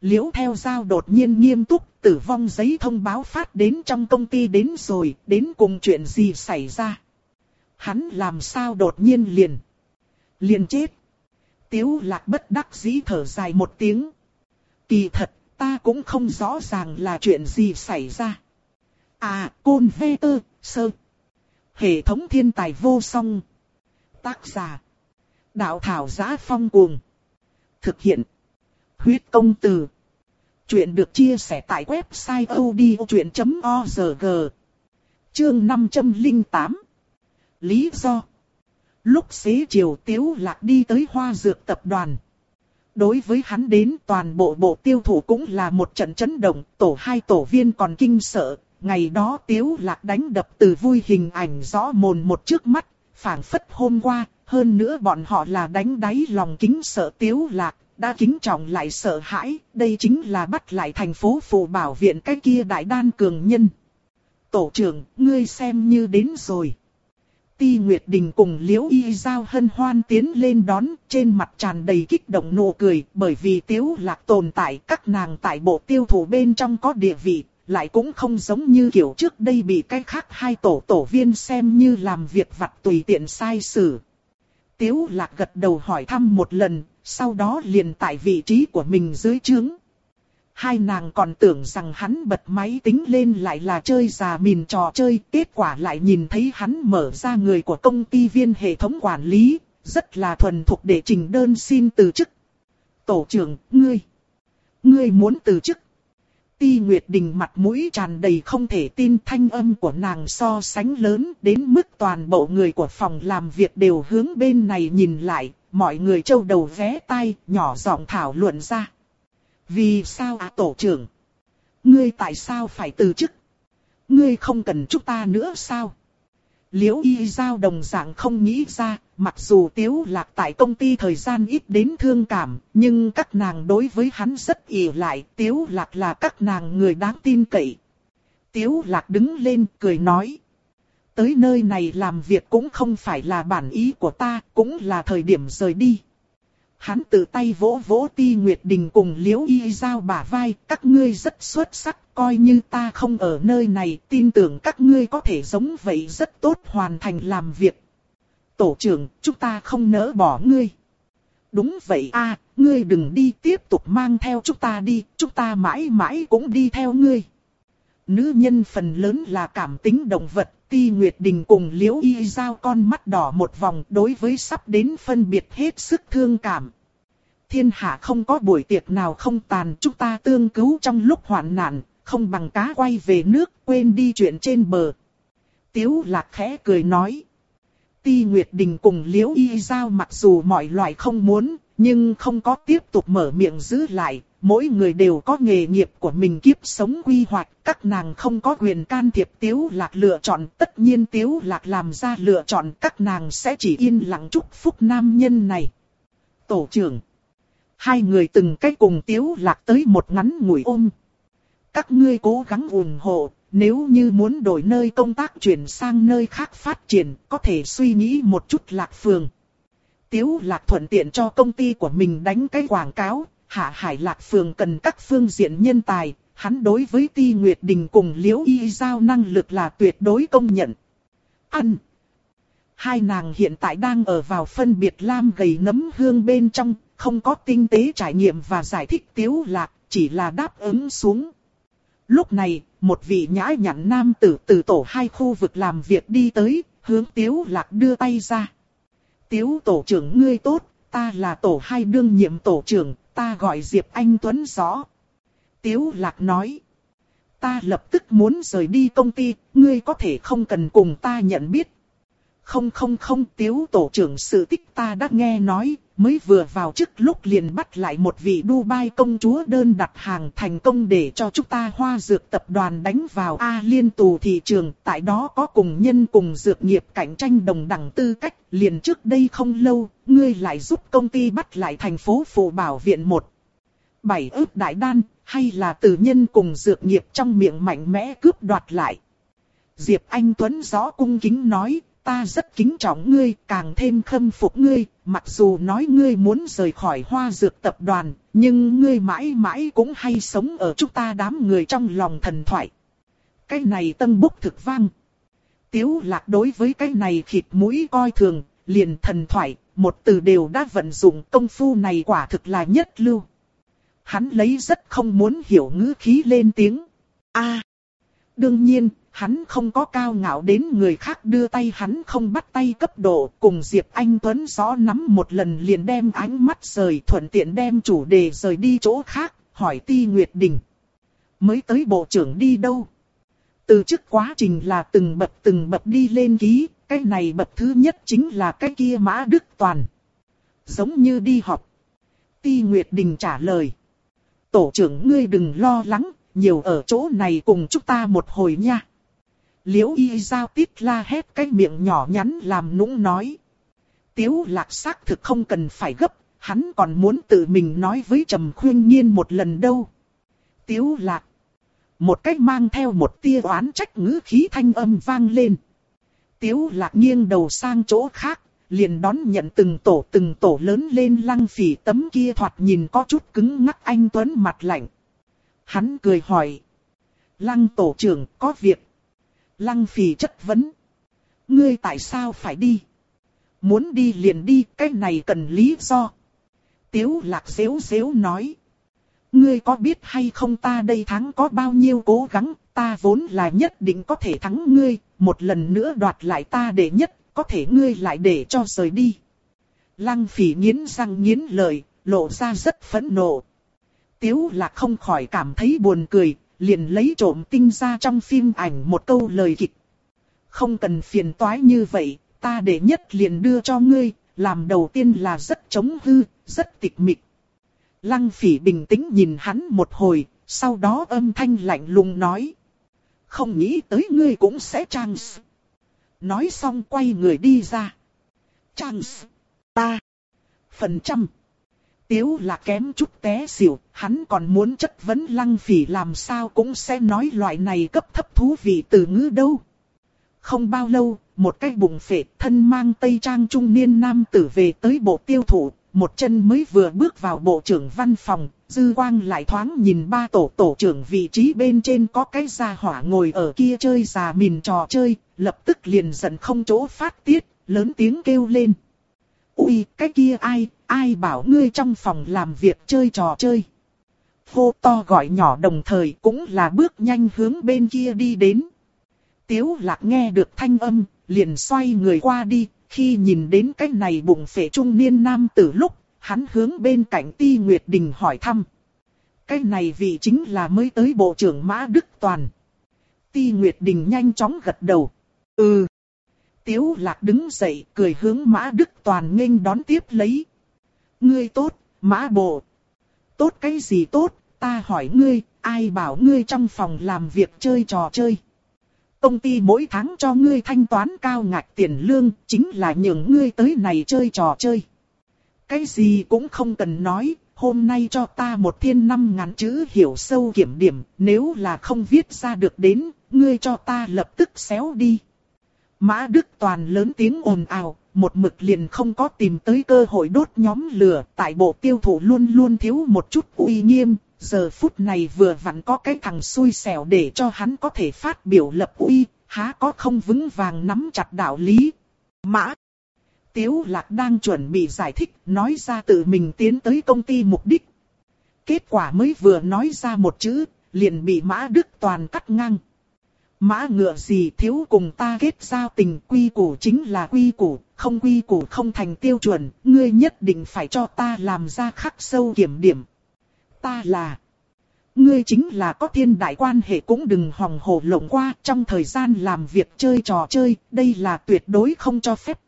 Liễu theo giao đột nhiên nghiêm túc, tử vong giấy thông báo phát đến trong công ty đến rồi, đến cùng chuyện gì xảy ra. Hắn làm sao đột nhiên liền. Liền chết. Tiếu lạc bất đắc dĩ thở dài một tiếng. Kỳ thật, ta cũng không rõ ràng là chuyện gì xảy ra. À, côn vê tơ, sơ. Hệ thống thiên tài vô song. Tác giả. Đạo thảo giá phong cuồng. Thực hiện. Huyết công từ. Chuyện được chia sẻ tại website odchuyện.org. Chương 508. Lý do. Lúc xế chiều Tiếu Lạc đi tới Hoa Dược Tập đoàn. Đối với hắn đến toàn bộ bộ tiêu thụ cũng là một trận chấn động, tổ hai tổ viên còn kinh sợ. Ngày đó Tiếu Lạc đánh đập từ vui hình ảnh rõ mồn một trước mắt, phảng phất hôm qua, hơn nữa bọn họ là đánh đáy lòng kính sợ Tiếu Lạc, đã kính trọng lại sợ hãi, đây chính là bắt lại thành phố phụ bảo viện cái kia đại đan cường nhân. Tổ trưởng, ngươi xem như đến rồi. Ti Nguyệt Đình cùng Liễu Y Giao hân hoan tiến lên đón, trên mặt tràn đầy kích động nụ cười, bởi vì Tiếu Lạc tồn tại các nàng tại bộ tiêu thụ bên trong có địa vị, lại cũng không giống như kiểu trước đây bị cái khác hai tổ tổ viên xem như làm việc vặt tùy tiện sai xử. Tiếu Lạc gật đầu hỏi thăm một lần, sau đó liền tại vị trí của mình dưới trướng. Hai nàng còn tưởng rằng hắn bật máy tính lên lại là chơi già mìn trò chơi, kết quả lại nhìn thấy hắn mở ra người của công ty viên hệ thống quản lý, rất là thuần thục để trình đơn xin từ chức. Tổ trưởng, ngươi, ngươi muốn từ chức. Ti Nguyệt Đình mặt mũi tràn đầy không thể tin thanh âm của nàng so sánh lớn đến mức toàn bộ người của phòng làm việc đều hướng bên này nhìn lại, mọi người trâu đầu vé tai, nhỏ giọng thảo luận ra. Vì sao à tổ trưởng? Ngươi tại sao phải từ chức? Ngươi không cần chúng ta nữa sao? Liễu y giao đồng dạng không nghĩ ra, mặc dù tiếu lạc tại công ty thời gian ít đến thương cảm, nhưng các nàng đối với hắn rất ỉ lại, tiếu lạc là các nàng người đáng tin cậy. Tiếu lạc đứng lên cười nói. Tới nơi này làm việc cũng không phải là bản ý của ta, cũng là thời điểm rời đi. Hắn tự tay vỗ vỗ ti Nguyệt Đình cùng liễu y giao bả vai, các ngươi rất xuất sắc, coi như ta không ở nơi này, tin tưởng các ngươi có thể giống vậy rất tốt hoàn thành làm việc. Tổ trưởng, chúng ta không nỡ bỏ ngươi. Đúng vậy a, ngươi đừng đi tiếp tục mang theo chúng ta đi, chúng ta mãi mãi cũng đi theo ngươi. Nữ nhân phần lớn là cảm tính động vật, ti Nguyệt Đình cùng liễu y giao con mắt đỏ một vòng đối với sắp đến phân biệt hết sức thương cảm. Thiên hạ không có buổi tiệc nào không tàn chúng ta tương cứu trong lúc hoạn nạn, không bằng cá quay về nước quên đi chuyện trên bờ. Tiếu lạc khẽ cười nói. Ti Nguyệt Đình cùng Liễu Y Giao mặc dù mọi loại không muốn, nhưng không có tiếp tục mở miệng giữ lại, mỗi người đều có nghề nghiệp của mình kiếp sống quy hoạch, các nàng không có quyền can thiệp Tiếu Lạc lựa chọn, tất nhiên Tiếu Lạc làm ra lựa chọn các nàng sẽ chỉ yên lặng chúc phúc nam nhân này. Tổ trưởng Hai người từng cách cùng Tiếu Lạc tới một ngắn ngủi ôm. Các ngươi cố gắng ủng hộ, nếu như muốn đổi nơi công tác chuyển sang nơi khác phát triển, có thể suy nghĩ một chút lạc phường. Tiếu lạc thuận tiện cho công ty của mình đánh cái quảng cáo, hạ hải lạc phường cần các phương diện nhân tài, hắn đối với ti Nguyệt Đình cùng liễu y giao năng lực là tuyệt đối công nhận. Ăn! Hai nàng hiện tại đang ở vào phân biệt lam gầy nấm hương bên trong, không có tinh tế trải nghiệm và giải thích tiếu lạc, chỉ là đáp ứng xuống. Lúc này, một vị nhã nhặn nam tử từ tổ hai khu vực làm việc đi tới, hướng tiếu lạc đưa tay ra. Tiếu tổ trưởng ngươi tốt, ta là tổ hai đương nhiệm tổ trưởng, ta gọi Diệp Anh Tuấn rõ. Tiếu lạc nói. Ta lập tức muốn rời đi công ty, ngươi có thể không cần cùng ta nhận biết. Không không không tiếu tổ trưởng sự tích ta đã nghe nói, mới vừa vào chức lúc liền bắt lại một vị Dubai công chúa đơn đặt hàng thành công để cho chúng ta hoa dược tập đoàn đánh vào A liên tù thị trường. Tại đó có cùng nhân cùng dược nghiệp cạnh tranh đồng đẳng tư cách. Liền trước đây không lâu, ngươi lại giúp công ty bắt lại thành phố phụ bảo viện một. Bảy ước đại đan, hay là từ nhân cùng dược nghiệp trong miệng mạnh mẽ cướp đoạt lại. Diệp Anh Tuấn rõ cung kính nói, ta rất kính trọng ngươi, càng thêm khâm phục ngươi, mặc dù nói ngươi muốn rời khỏi hoa dược tập đoàn, nhưng ngươi mãi mãi cũng hay sống ở chúng ta đám người trong lòng thần thoại. Cái này tân bốc thực vang. Tiếu lạc đối với cái này khịt mũi coi thường, liền thần thoại, một từ đều đã vận dụng công phu này quả thực là nhất lưu. Hắn lấy rất không muốn hiểu ngữ khí lên tiếng. a Đương nhiên, hắn không có cao ngạo đến người khác đưa tay hắn không bắt tay cấp độ, cùng Diệp Anh Tuấn gió nắm một lần liền đem ánh mắt rời thuận tiện đem chủ đề rời đi chỗ khác, hỏi Ti Nguyệt Đình. Mới tới bộ trưởng đi đâu? Từ trước quá trình là từng bậc từng bậc đi lên ký, cái này bậc thứ nhất chính là cái kia Mã Đức Toàn. Giống như đi học. Ti Nguyệt Đình trả lời. Tổ trưởng ngươi đừng lo lắng, nhiều ở chỗ này cùng chúng ta một hồi nha. Liễu y giao tít la hét cái miệng nhỏ nhắn làm nũng nói. Tiếu lạc xác thực không cần phải gấp, hắn còn muốn tự mình nói với Trầm Khuyên Nhiên một lần đâu. Tiếu lạc. Một cách mang theo một tia oán trách ngữ khí thanh âm vang lên. Tiếu lạc nghiêng đầu sang chỗ khác, liền đón nhận từng tổ từng tổ lớn lên lăng phỉ tấm kia thoạt nhìn có chút cứng ngắc anh Tuấn mặt lạnh. Hắn cười hỏi. Lăng tổ trưởng có việc. Lăng phỉ chất vấn. Ngươi tại sao phải đi? Muốn đi liền đi, cái này cần lý do. Tiếu lạc xếu xếu nói. Ngươi có biết hay không ta đây thắng có bao nhiêu cố gắng, ta vốn là nhất định có thể thắng ngươi, một lần nữa đoạt lại ta để nhất, có thể ngươi lại để cho rời đi. Lăng phỉ nghiến răng nghiến lợi, lộ ra rất phẫn nộ. Tiếu lạc không khỏi cảm thấy buồn cười, liền lấy trộm tinh ra trong phim ảnh một câu lời kịch. Không cần phiền toái như vậy, ta để nhất liền đưa cho ngươi, làm đầu tiên là rất chống hư, rất tịch mịch. Lăng phỉ bình tĩnh nhìn hắn một hồi, sau đó âm thanh lạnh lùng nói. Không nghĩ tới ngươi cũng sẽ trang Nói xong quay người đi ra. Trang ta. Phần trăm. Tiếu là kém chút té xỉu, hắn còn muốn chất vấn lăng phỉ làm sao cũng sẽ nói loại này cấp thấp thú vị từ ngữ đâu. Không bao lâu, một cái bụng phệ thân mang tây trang trung niên nam tử về tới bộ tiêu thụ, một chân mới vừa bước vào bộ trưởng văn phòng, dư quang lại thoáng nhìn ba tổ tổ trưởng vị trí bên trên có cái gia hỏa ngồi ở kia chơi già mìn trò chơi, lập tức liền giận không chỗ phát tiết, lớn tiếng kêu lên. Ui, cái kia ai, ai bảo ngươi trong phòng làm việc chơi trò chơi. Hô to gọi nhỏ đồng thời cũng là bước nhanh hướng bên kia đi đến. Tiếu lạc nghe được thanh âm, liền xoay người qua đi, khi nhìn đến cái này bụng phệ trung niên nam tử lúc, hắn hướng bên cạnh Ti Nguyệt Đình hỏi thăm. Cái này vị chính là mới tới Bộ trưởng Mã Đức Toàn. Ti Nguyệt Đình nhanh chóng gật đầu. Ừ. Tiếu lạc đứng dậy cười hướng Mã Đức Toàn nghênh đón tiếp lấy. Ngươi tốt, Mã Bộ. Tốt cái gì tốt, ta hỏi ngươi, ai bảo ngươi trong phòng làm việc chơi trò chơi. Công ty mỗi tháng cho ngươi thanh toán cao ngạch tiền lương, chính là những ngươi tới này chơi trò chơi. Cái gì cũng không cần nói, hôm nay cho ta một thiên năm ngắn chữ hiểu sâu kiểm điểm, nếu là không viết ra được đến, ngươi cho ta lập tức xéo đi. Mã Đức Toàn lớn tiếng ồn ào, một mực liền không có tìm tới cơ hội đốt nhóm lửa, tại bộ tiêu thụ luôn luôn thiếu một chút uy nghiêm, giờ phút này vừa vặn có cái thằng xui xẻo để cho hắn có thể phát biểu lập uy, há có không vững vàng nắm chặt đạo lý. Mã Tiếu Lạc đang chuẩn bị giải thích, nói ra tự mình tiến tới công ty mục đích. Kết quả mới vừa nói ra một chữ, liền bị Mã Đức Toàn cắt ngang. Mã ngựa gì thiếu cùng ta kết giao tình quy củ chính là quy củ, không quy củ không thành tiêu chuẩn, ngươi nhất định phải cho ta làm ra khắc sâu kiểm điểm. Ta là Ngươi chính là có thiên đại quan hệ cũng đừng hòng hồ lộng qua trong thời gian làm việc chơi trò chơi, đây là tuyệt đối không cho phép.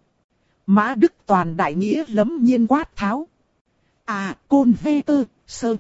Mã Đức Toàn đại nghĩa lấm nhiên quát tháo. À, côn vê tơ, sơ.